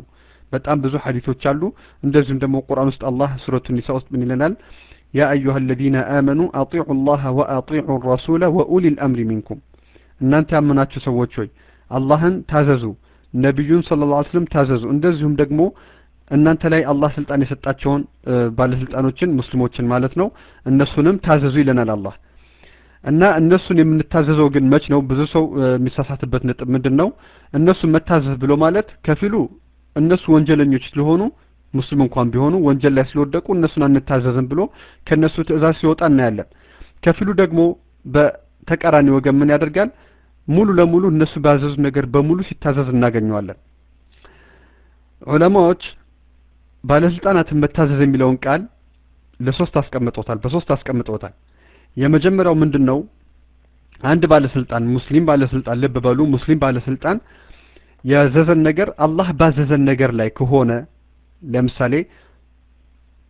በጣም ብዙ ሐዲቶች አሉ። እንደዚሁም ደግሞ ቁርአን ውስጥ አላህ ሱረቱ ኒሳ ውስጥ ምን ይለናል? ያ አዩሃ አለዚነ አመኑ አጢዑ ላህ ወአጢዑ ረሱለ ወኡሊ ልአምሪ ሚንኩም እናንተ ያመናችሁ ሰዎች ሆይ አላህን ታዘዙ፣ ነቢዩን ሰለላሁ ዐለይሂ ወሰለም ታዘዙ። እንደዚሁም ደግሞ እናንተ ላይ አላህ ስልጣን የሰጣቸውን ባለስልጣኖችን ሙስሊሞችን ማለት ነው እነሱንም ታዘዙ ይለናል አላህ። እና እነሱን የምንታዘዘው ግን መች ነው? ብዙ ሰው የሚሳሳትበት ነጥብ ምንድን ነው? እነሱን መታዘዝ ብሎ ማለት ከፊሉ እነሱ ወንጀለኞች ስለሆኑ ሙስሊም እንኳን ቢሆኑ ወንጀል ላይ ስለወደቁ እነሱን አንታዘዝም ብሎ ከእነሱ ትእዛዝ ሲወጣ እናያለን። ከፊሉ ደግሞ በተቃራኒ ወገን ምን ያደርጋል? ሙሉ ለሙሉ እነሱ ባዘዙት ነገር በሙሉ ሲታዘዝ እናገኘዋለን። ዑለማዎች ባለስልጣናትን መታዘዝ የሚለውን ቃል ለሶስት አስቀምጦታል። በሶስት አስቀምጦታል። የመጀመሪያው ምንድን ነው? አንድ ባለስልጣን ሙስሊም ባለስልጣን ልብ በሉ፣ ሙስሊም ባለስልጣን ያዘዘን ነገር አላህ ባዘዘን ነገር ላይ ከሆነ ለምሳሌ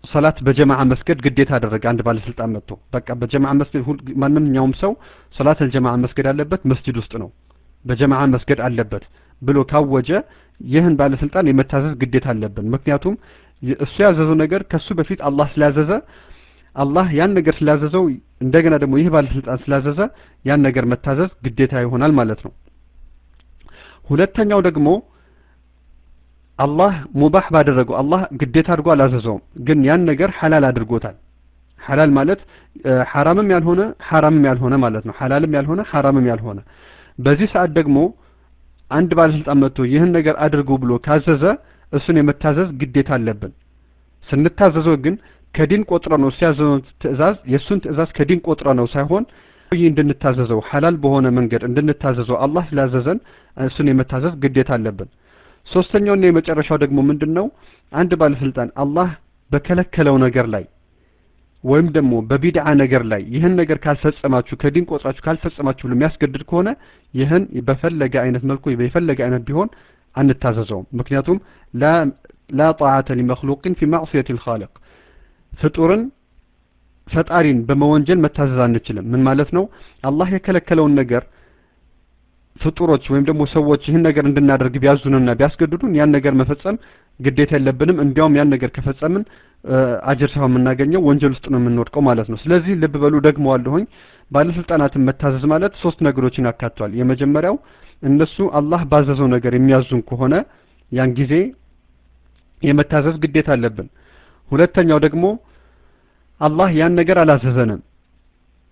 ሰላት በጀማዓ መስገድ ግዴታ አደረገ። አንድ ባለስልጣን መጥቶ በቃ በጀማዓ መስገድ ማንኛውም ሰው ሰላት አልጀማዓ መስገድ አለበት፣ መስጂድ ውስጥ ነው፣ በጀማዓ መስገድ አለበት ብሎ ካወጀ ይህን ባለስልጣን የመታዘዝ ግዴታ አለብን። ምክንያቱም እሱ ያዘዘው ነገር ከሱ በፊት አላህ ስላዘዘ አላህ ያን ነገር ስላዘዘው እንደገና ደግሞ ይህ ባለስልጣን ስላዘዘ ያን ነገር መታዘዝ ግዴታ ይሆናል ማለት ነው። ሁለተኛው ደግሞ አላህ ሙባህ ባደረገው አላህ ግዴታ አድርጎ አላዘዘውም፣ ግን ያን ነገር ሐላል አድርጎታል። ሐላል ማለት ሐራምም ያልሆነ ሐራምም ያልሆነ ማለት ነው። ሐላልም ያልሆነ ሐራምም ያልሆነ በዚህ ሰዓት ደግሞ አንድ ባለስልጣን መጥቶ ይህን ነገር አድርጉ ብሎ ካዘዘ እሱን የመታዘዝ ግዴታ አለብን። ስንታዘዘው ግን ከዲን ቆጥረ ነው ሲያዘዘው ትእዛዝ የእሱን ትእዛዝ ከዲን ቆጥረ ነው ሳይሆን እንድንታዘዘው ሐላል በሆነ መንገድ እንድንታዘዘው አላህ ስላዘዘን እሱን የመታዘዝ ግዴታ አለብን። ሶስተኛውና የመጨረሻው ደግሞ ምንድን ነው? አንድ ባለስልጣን አላህ በከለከለው ነገር ላይ ወይም ደግሞ በቢድዓ ነገር ላይ ይህን ነገር ካልፈጸማችሁ ከዲን ቆጥራችሁ ካልፈጸማችሁ ብሎ የሚያስገድድ ከሆነ ይህን በፈለገ አይነት መልኩ የፈለገ አይነት ቢሆን አንታዘዘውም። ምክንያቱም ላ ጣዓተ ሊመክሉቅን ፊ ማዕስየት ልኻልቅ ፍጡርን ፈጣሪን በመወንጀል መታዘዝ አንችልም። ምን ማለት ነው? አላህ የከለከለውን ነገር ፍጡሮች ወይም ደግሞ ሰዎች ይህን ነገር እንድናደርግ ቢያዙንና ቢያስገድዱን ያን ነገር መፈጸም ግዴታ የለብንም። እንዲያውም ያን ነገር ከፈጸምን አጅር ሳይሆን የምናገኘው ወንጀል ውስጥ ነው የምንወድቀው ማለት ነው። ስለዚህ ልብ በሉ፣ ደግመዋለሁኝ። ባለስልጣናትን መታዘዝ ማለት ሶስት ነገሮችን ያካቷል። የመጀመሪያው እነሱ አላህ ባዘዘው ነገር የሚያዙን ከሆነ ያን ጊዜ የመታዘዝ ግዴታ አለብን። ሁለተኛው ደግሞ አላህ ያን ነገር አላዘዘንም፣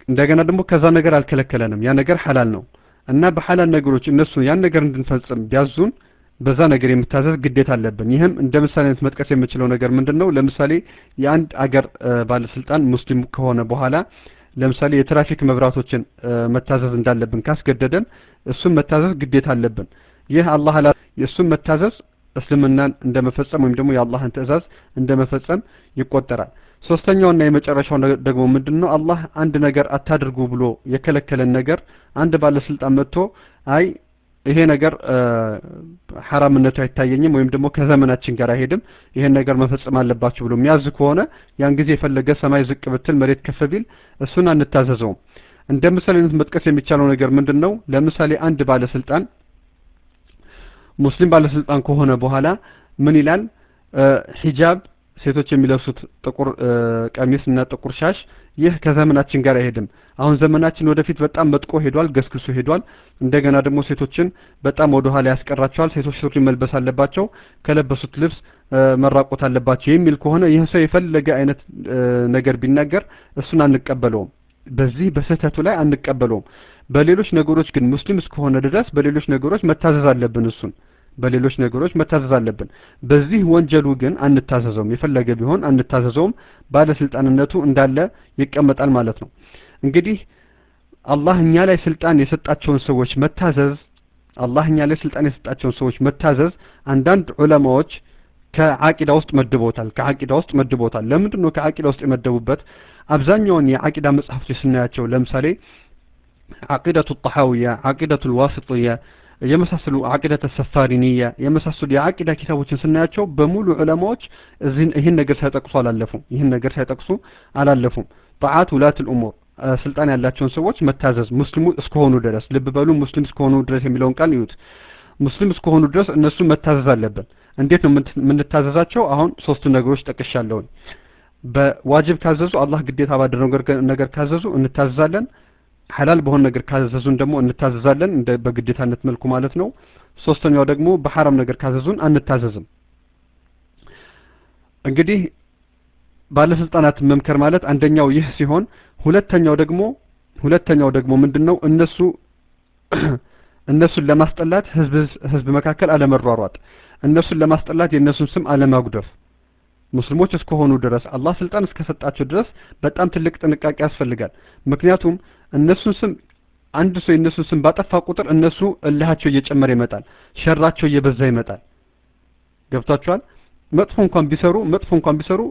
እንደገና ደግሞ ከዛ ነገር አልከለከለንም። ያ ነገር ሐላል ነው እና በሐላል ነገሮች እነሱ ያን ነገር እንድንፈጽም ቢያዙን በዛ ነገር የምታዘዝ ግዴታ አለብን። ይህም እንደ ምሳሌነት መጥቀስ የምችለው ነገር ምንድን ነው? ለምሳሌ የአንድ አገር ባለስልጣን ሙስሊም ከሆነ በኋላ ለምሳሌ የትራፊክ መብራቶችን መታዘዝ እንዳለብን ካስገደደን እሱን መታዘዝ ግዴታ አለብን። ይህ አላህ የእሱን መታዘዝ እስልምናን እንደመፈጸም ወይም ደግሞ የአላህን ትእዛዝ እንደመፈጸም ይቆጠራል። ሶስተኛውና የመጨረሻው ደግሞ ምንድን ነው? አላህ አንድ ነገር አታድርጉ ብሎ የከለከለን ነገር አንድ ባለስልጣን መጥቶ አይ ይሄ ነገር ሐራምነቱ አይታየኝም ወይም ደግሞ ከዘመናችን ጋር አይሄድም፣ ይሄን ነገር መፈጸም አለባችሁ ብሎ የሚያዝ ከሆነ ያን ጊዜ የፈለገ ሰማይ ዝቅ ብትል መሬት ከፍ ቢል እሱን አንታዘዘውም። እንደ ምሳሌነት መጥቀስ የሚቻለው ነገር ምንድን ነው? ለምሳሌ አንድ ባለስልጣን ሙስሊም ባለስልጣን ከሆነ በኋላ ምን ይላል? ሂጃብ ሴቶች የሚለብሱት ጥቁር ቀሚስ እና ጥቁር ሻሽ ይህ ከዘመናችን ጋር አይሄድም። አሁን ዘመናችን ወደፊት በጣም መጥቆ ሄዷል፣ ገስግሶ ሄዷል። እንደገና ደግሞ ሴቶችን በጣም ወደ ኋላ ያስቀራቸዋል። ሴቶች ሱሪ መልበስ አለባቸው፣ ከለበሱት ልብስ መራቆት አለባቸው የሚል ከሆነ ይህ ሰው የፈለገ አይነት ነገር ቢናገር እሱን አንቀበለውም። በዚህ በስህተቱ ላይ አንቀበለውም። በሌሎች ነገሮች ግን ሙስሊም እስከሆነ ድረስ በሌሎች ነገሮች መታዘዝ አለብን እሱን በሌሎች ነገሮች መታዘዝ አለብን። በዚህ ወንጀሉ ግን አንታዘዘውም። የፈለገ ቢሆን አንታዘዘውም። ባለስልጣንነቱ እንዳለ ይቀመጣል ማለት ነው። እንግዲህ አላህ እኛ ላይ ስልጣን የሰጣቸውን ሰዎች መታዘዝ አላህ እኛ ላይ ስልጣን የሰጣቸውን ሰዎች መታዘዝ አንዳንድ ዑለማዎች ከዓቂዳ ውስጥ መድቦታል። ከዓቂዳ ውስጥ መድቦታል። ለምንድን ነው ከዓቂዳ ውስጥ የመደቡበት? አብዛኛውን የዓቂዳ መጽሐፍቶች ስናያቸው ለምሳሌ ዓቂደቱ ጣሐውያ፣ ዓቂደቱ ልዋስጥያ የመሳሰሉ ዓቂደተ ሰፋሪንያ የመሳሰሉ የዓቂዳ ኪታቦችን ስናያቸው በሙሉ ዑለማዎች ይህን ነገር ሳይጠቅሱ አላለፉም። ይህን ነገር ሳይጠቅሱ አላለፉም። ጣዓት ውላት ልእሙር ስልጣን ያላቸውን ሰዎች መታዘዝ ሙስሊሙ እስከሆኑ ድረስ ልብ በሉ፣ ሙስሊም እስከሆኑ ድረስ የሚለውን ቃል ይዩት። ሙስሊም እስከሆኑ ድረስ እነሱ መታዘዝ አለብን። እንዴት ነው የምንታዘዛቸው? አሁን ሶስቱ ነገሮች ጠቅሻለሁኝ። በዋጅብ ካዘዙ አላህ ግዴታ ባደረገው ነገር ካዘዙ እንታዘዛለን። ሐላል በሆነ ነገር ካዘዙን ደግሞ እንታዘዛለን እንደ በግዴታነት መልኩ ማለት ነው። ሶስተኛው ደግሞ በሐራም ነገር ካዘዙን አንታዘዝም። እንግዲህ ባለስልጣናትን መምከር ማለት አንደኛው ይህ ሲሆን ሁለተኛው ደግሞ ሁለተኛው ደግሞ ምንድነው እነሱ እነሱን ለማስጠላት ህዝብ ህዝብ መካከል አለመሯሯጥ፣ እነሱን ለማስጠላት የእነሱን ስም አለማጉደፍ ሙስሊሞች እስከሆኑ ድረስ አላህ ስልጣን እስከሰጣቸው ድረስ በጣም ትልቅ ጥንቃቄ ያስፈልጋል። ምክንያቱም እነሱን ስም አንድ ሰው የእነሱን ስም ባጠፋ ቁጥር እነሱ እልሃቸው እየጨመረ ይመጣል፣ ሸራቸው እየበዛ ይመጣል። ገብቷቸዋል። መጥፎ እንኳን ቢሰሩ መጥፎ እንኳን ቢሰሩ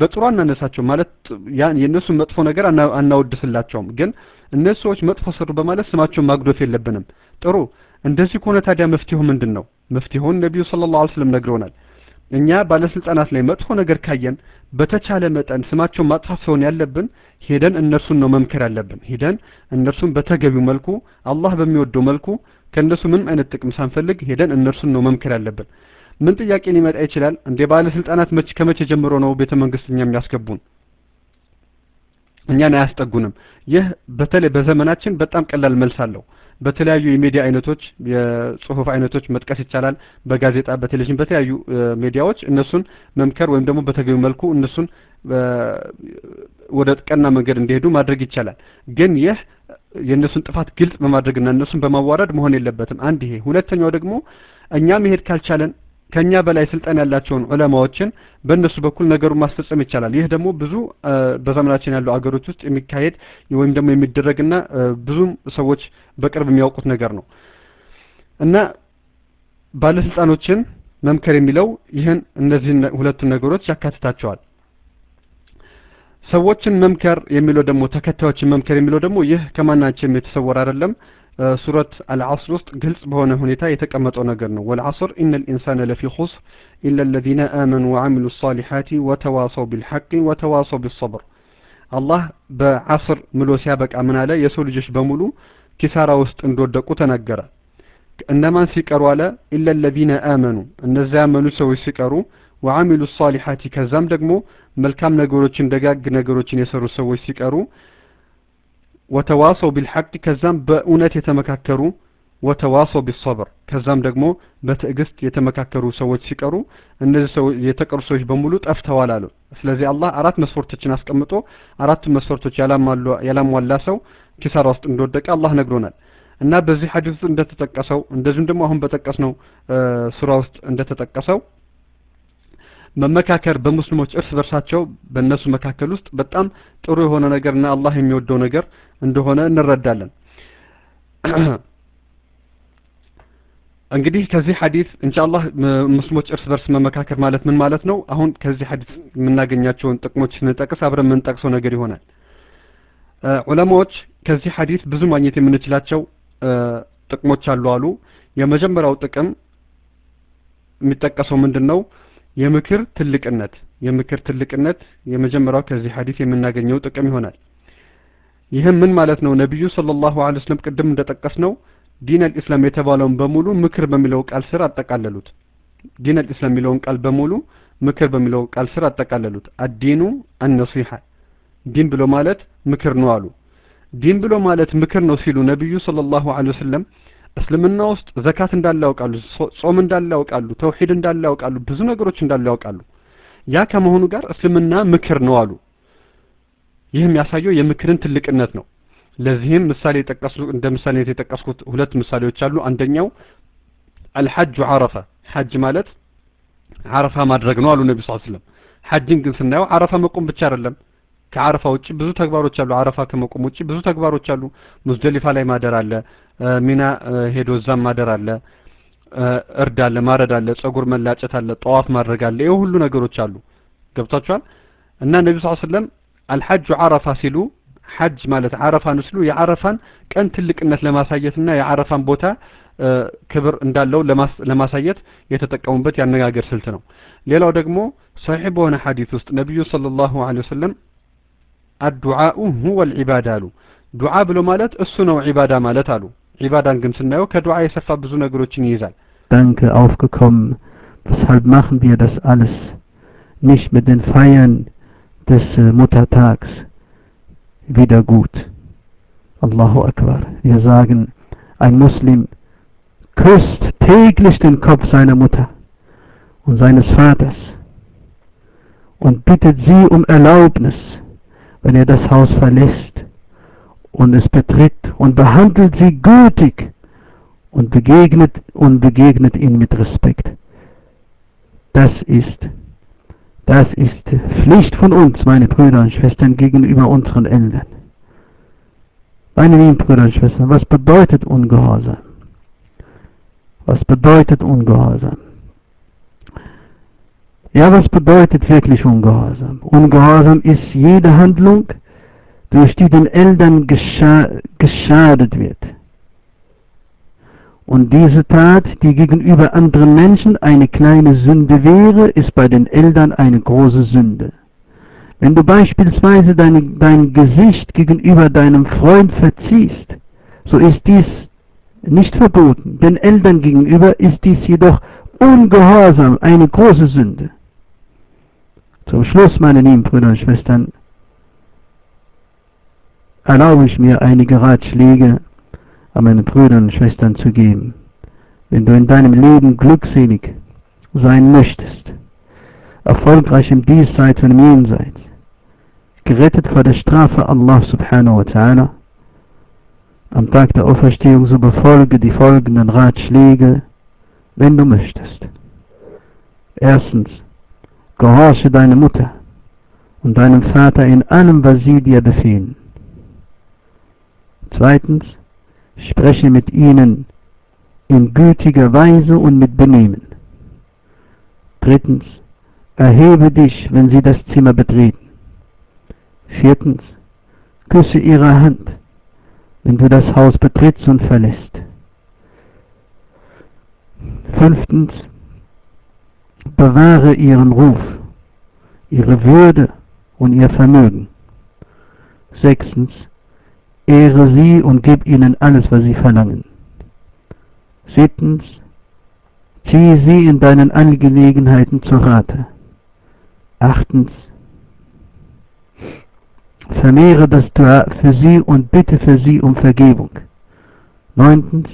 በጥሩ አናነሳቸው ማለት ያን የእነሱን መጥፎ ነገር አናወድስላቸውም። ግን እነሱ ሰዎች መጥፎ ሰሩ በማለት ስማቸውን ማጉደፍ የለብንም። ጥሩ እንደዚህ ከሆነ ታዲያ መፍትሄው ምንድን ነው? መፍትሄውን ነቢዩ ሰለላሁ ዐለይሂ ወሰለም ነግረውናል። እኛ ባለስልጣናት ላይ መጥፎ ነገር ካየን በተቻለ መጠን ስማቸውን ማጥፋት ሲሆን ያለብን ሄደን እነርሱን ነው መምከር ያለብን። ሄደን እነርሱን በተገቢው መልኩ አላህ በሚወደው መልኩ ከእነሱ ምንም አይነት ጥቅም ሳንፈልግ ሄደን እነርሱን ነው መምከር ያለብን። ምን ጥያቄ ሊመጣ ይችላል? እንደ ባለስልጣናት መች ከመቼ ጀምሮ ነው ቤተ መንግስት እኛ የሚያስገቡን? እኛን አያስጠጉንም። ይህ በተለይ በዘመናችን በጣም ቀላል መልስ አለው። በተለያዩ የሚዲያ አይነቶች የጽሁፍ አይነቶች መጥቀስ ይቻላል። በጋዜጣ፣ በቴሌቪዥን፣ በተለያዩ ሚዲያዎች እነሱን መምከር ወይም ደግሞ በተገቢው መልኩ እነሱን ወደ ቀና መንገድ እንዲሄዱ ማድረግ ይቻላል። ግን ይህ የእነሱን ጥፋት ግልጽ በማድረግና እነሱን በማዋረድ መሆን የለበትም። አንድ ይሄ። ሁለተኛው ደግሞ እኛ መሄድ ካልቻለን ከኛ በላይ ስልጣን ያላቸውን ዑለማዎችን በእነሱ በኩል ነገሩን ማስፈጸም ይቻላል። ይህ ደግሞ ብዙ በዘመናችን ያሉ አገሮች ውስጥ የሚካሄድ ወይም ደግሞ የሚደረግና ብዙም ሰዎች በቅርብ የሚያውቁት ነገር ነው እና ባለስልጣኖችን መምከር የሚለው ይህን እነዚህን ሁለቱን ነገሮች ያካትታቸዋል። ሰዎችን መምከር የሚለው ደግሞ ተከታዮችን መምከር የሚለው ደግሞ ይህ ከማናቸውም የተሰወረ አይደለም ሱረት አልዓስር ውስጥ ግልጽ በሆነ ሁኔታ የተቀመጠው ነገር ነው። ወልዓስር ኢነ ልኢንሳነ ለፊ ኹስር ኢላ ለዚነ አመኑ ወዓሚሉ ሳሊሓቲ ወተዋሰው ቢልሐቅ ወተዋሰው ቢሰብር አላህ በዓስር ምሎ ሲያበቃ ምን አለ? የሰው ልጆች በሙሉ ኪሳራ ውስጥ እንደወደቁ ተናገረ እነማን ሲቀሩ አለ? ኢላ ለዚነ አመኑ። እነዚያ ያመኑ ሰዎች ሲቀሩ ወዓሚሉ ሳሊሓቲ ከዛም ደግሞ መልካም ነገሮችን ደጋግ ነገሮችን የሰሩ ሰዎች ሲቀሩ ወተዋሰው ቢልሐቅ ከዛም በእውነት የተመካከሩ ወተዋሰው ቢሰብር ከዛም ደግሞ በትዕግስት የተመካከሩ ሰዎች ሲቀሩ እነዚህ ሰዎች የተቀሩ ሰዎች በሙሉ ጠፍተዋል አሉ። ስለዚህ አላህ አራት መስፈርቶችን አስቀምጦ አራቱን መስፈርቶች ያላሟላ ሰው ኪሳራ ውስጥ እንደወደቀ አላህ ነግሮናል። እና በዚህ ሐዲስ ውስጥ እንደተጠቀሰው እንደዚሁም ደግሞ አሁን በጠቀስነው ሱራ ውስጥ እንደተጠቀሰው መመካከር በሙስሊሞች እርስ በርሳቸው በእነሱ መካከል ውስጥ በጣም ጥሩ የሆነ ነገርና አላህ የሚወደው ነገር እንደሆነ እንረዳለን። እንግዲህ ከዚህ ሐዲስ ኢንሻአላህ ሙስሊሞች እርስ በርስ መመካከር ማለት ምን ማለት ነው? አሁን ከዚህ ሐዲስ የምናገኛቸውን ጥቅሞች ስንጠቅስ አብረን የምንጠቅሰው ነገር ይሆናል። ዑለማዎች ከዚህ ሐዲስ ብዙ ማግኘት የምንችላቸው ጥቅሞች አሉ አሉ። የመጀመሪያው ጥቅም የሚጠቀሰው ምንድን ነው የምክር ትልቅነት። የምክር ትልቅነት የመጀመሪያው ከዚህ ሐዲስ የምናገኘው ጥቅም ይሆናል። ይህም ምን ማለት ነው? ነቢዩ ሰለላሁ ዐለይሂ ወሰለም ቅድም እንደጠቀስ ነው دين الإسلام የተባለውን በሙሉ ምክር በሚለው ቃል ስር አጠቃለሉት። دين الإسلام የሚለውን ቃል በሙሉ ምክር በሚለው ቃል ስር አጠቃለሉት። الدين النصيحة። ዲን ብሎ ማለት ምክር ነው አሉ። ዲን ብሎ ማለት ምክር ነው ሲሉ ነቢዩ صلى الله عليه وسلم እስልምና ውስጥ ዘካት እንዳለ ያውቃሉ ጾም እንዳለ ያውቃሉ ተውሂድ እንዳለ ያውቃሉ ብዙ ነገሮች እንዳለ ያውቃሉ። ያ ከመሆኑ ጋር እስልምና ምክር ነው አሉ። ይህ የሚያሳየው የምክርን ትልቅነት ነው። ለዚህም ምሳሌ የጠቀሱ እንደ ምሳሌ የጠቀስኩት ሁለት ምሳሌዎች አሉ። አንደኛው አልሐጁ አረፋ ሐጅ ማለት አረፋ ማድረግ ነው አሉ ነቢ ስ ስለም ሐጅን ግን ስናየው አረፋ መቆም ብቻ አይደለም ከአረፋ ውጭ ብዙ ተግባሮች አሉ። አረፋ ከመቆም ውጭ ብዙ ተግባሮች አሉ። ሙዝደሊፋ ላይ ማደር አለ። ሚና ሄዶ እዛም ማደር አለ። እርድ አለ ማረድ አለ ጸጉር መላጨት አለ ጠዋፍ ማድረግ አለ። ይህ ሁሉ ነገሮች አሉ። ገብታችኋል እና ነቢ ስ ስለም አልሐጁ አረፋ ሲሉ ሐጅ ማለት አረፋን ስሉ የአረፋን ቀን ትልቅነት ለማሳየትና የአረፋን ቦታ ክብር እንዳለው ለማሳየት የተጠቀሙበት ያነጋገር ስልት ነው። ሌላው ደግሞ ሰሒህ በሆነ ሐዲስ ውስጥ ነቢዩ ሰለላሁ ዐለይሂ ወሰለም አዱዓኡ ሁወ ልዒባዳ አሉ ዱዓ ብሎ ማለት እሱ ነው ዒባዳ ማለት አሉ ዒባዳን ግን ስናየው ከዱዓ የሰፋ ብዙ ነገሮችን ይይዛል Danke aufgekommen. Weshalb machen wir das alles nicht mit den Feiern des äh, Muttertags wieder gut? Allahu Akbar. Wir sagen, ein Muslim küsst täglich den Kopf seiner Mutter und seines Vaters und bittet sie um Erlaubnis, wenn er das Haus verlässt und es betritt und behandelt sie gütig und begegnet und begegnet ihn mit Respekt. Das ist das ist Pflicht von uns, meine Brüder und Schwestern, gegenüber unseren Eltern. Meine lieben Brüder und Schwestern, was bedeutet Ungehorsam? Was bedeutet Ungehorsam? Ja, was bedeutet wirklich Ungehorsam? Ungehorsam ist jede Handlung, durch die den Eltern gescha geschadet wird. Und diese Tat, die gegenüber anderen Menschen eine kleine Sünde wäre, ist bei den Eltern eine große Sünde. Wenn du beispielsweise deine, dein Gesicht gegenüber deinem Freund verziehst, so ist dies nicht verboten. Den Eltern gegenüber ist dies jedoch ungehorsam, eine große Sünde. Zum Schluss, meine lieben Brüder und Schwestern, erlaube ich mir einige Ratschläge an meine Brüder und Schwestern zu geben. Wenn du in deinem Leben glückselig sein möchtest, erfolgreich im Diesseits und im Jenseits, gerettet vor der Strafe Allah subhanahu wa ta'ala, am Tag der Auferstehung, so befolge die folgenden Ratschläge, wenn du möchtest. Erstens, gehorche deine Mutter und deinem Vater in allem, was sie dir befehlen. Zweitens, spreche mit ihnen in gütiger Weise und mit Benehmen. Drittens, erhebe dich, wenn sie das Zimmer betreten. Viertens, küsse ihre Hand, wenn du das Haus betrittst und verlässt. Fünftens, bewahre ihren Ruf, ihre Würde und ihr Vermögen. Sechstens, ehre sie und gib ihnen alles, was sie verlangen. Siebtens, ziehe sie in deinen Angelegenheiten zu Rate. Achtens, vermehre das Dua für sie und bitte für sie um Vergebung. Neuntens,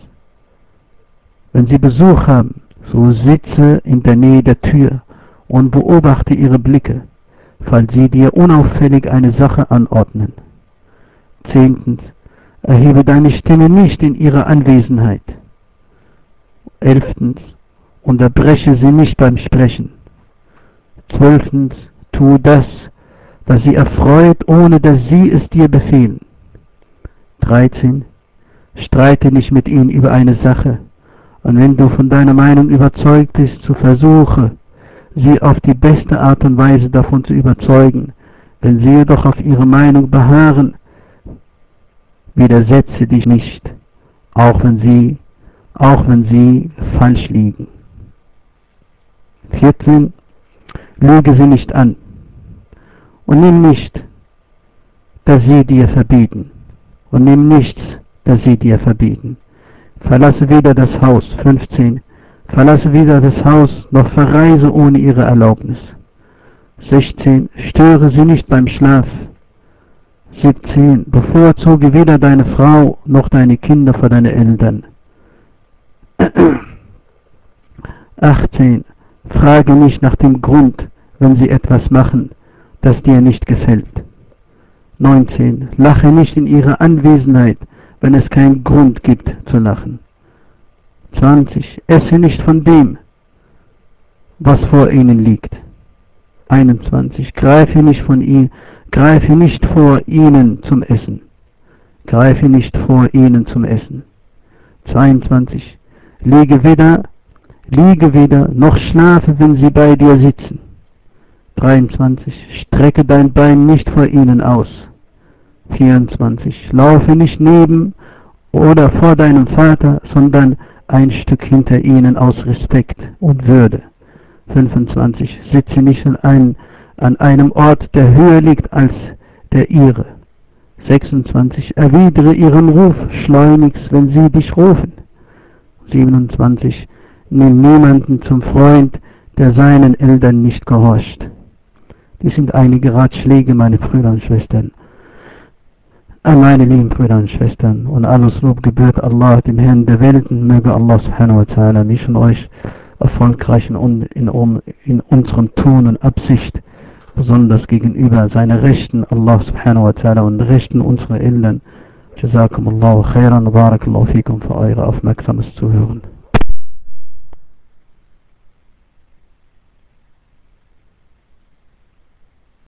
wenn sie Besuch haben, so sitze in der Nähe der Tür und beobachte ihre Blicke, falls sie dir unauffällig eine Sache anordnen. Zehntens, erhebe deine Stimme nicht in ihrer Anwesenheit. Elftens, unterbreche sie nicht beim Sprechen. Zwölftens, tu das, was sie erfreut, ohne dass sie es dir befehlen. 13. Streite nicht mit ihnen über eine Sache, und wenn du von deiner Meinung überzeugt bist, so versuche, sie auf die beste Art und Weise davon zu überzeugen. Wenn sie jedoch auf ihre Meinung beharren, widersetze dich nicht, auch wenn sie, auch wenn sie falsch liegen. 14. Lüge sie nicht an und nimm nicht, dass sie dir verbieten und nimm nichts, das sie dir verbieten. Verlasse weder das Haus, 15, verlasse weder das Haus, noch verreise ohne ihre Erlaubnis. 16, störe sie nicht beim Schlaf. 17, bevorzuge weder deine Frau noch deine Kinder vor deine Eltern. 18, frage nicht nach dem Grund, wenn sie etwas machen, das dir nicht gefällt. 19. Lache nicht in ihrer Anwesenheit, wenn es keinen Grund gibt zu lachen. 20. Esse nicht von dem, was vor ihnen liegt. 21. Greife nicht von ihnen, greife nicht vor ihnen zum Essen. Greife nicht vor ihnen zum Essen. 22. Liege weder, liege weder, noch schlafe, wenn sie bei dir sitzen. 23. Strecke dein Bein nicht vor ihnen aus. 24. Laufe nicht neben oder vor deinem Vater, sondern ein Stück hinter ihnen aus Respekt und Würde. 25. Sitze nicht an, ein, an einem Ort, der höher liegt als der ihre. 26. Erwidere ihren Ruf schleunigst, wenn sie dich rufen. 27. Nimm niemanden zum Freund, der seinen Eltern nicht gehorcht. Dies sind einige Ratschläge, meine Brüder und Schwestern. Meine lieben Brüder und Schwestern und alles Lob gebührt Allah, dem Herrn der Welten, möge Allah subhanahu wa ta'ala mich und euch erfolgreich in, in, in unserem Tun und Absicht, besonders gegenüber seiner Rechten, Allah subhanahu wa ta'ala und Rechten unserer Eltern. Jazakum Allahu khairan, barakallahu fikum für eure aufmerksames Zuhören.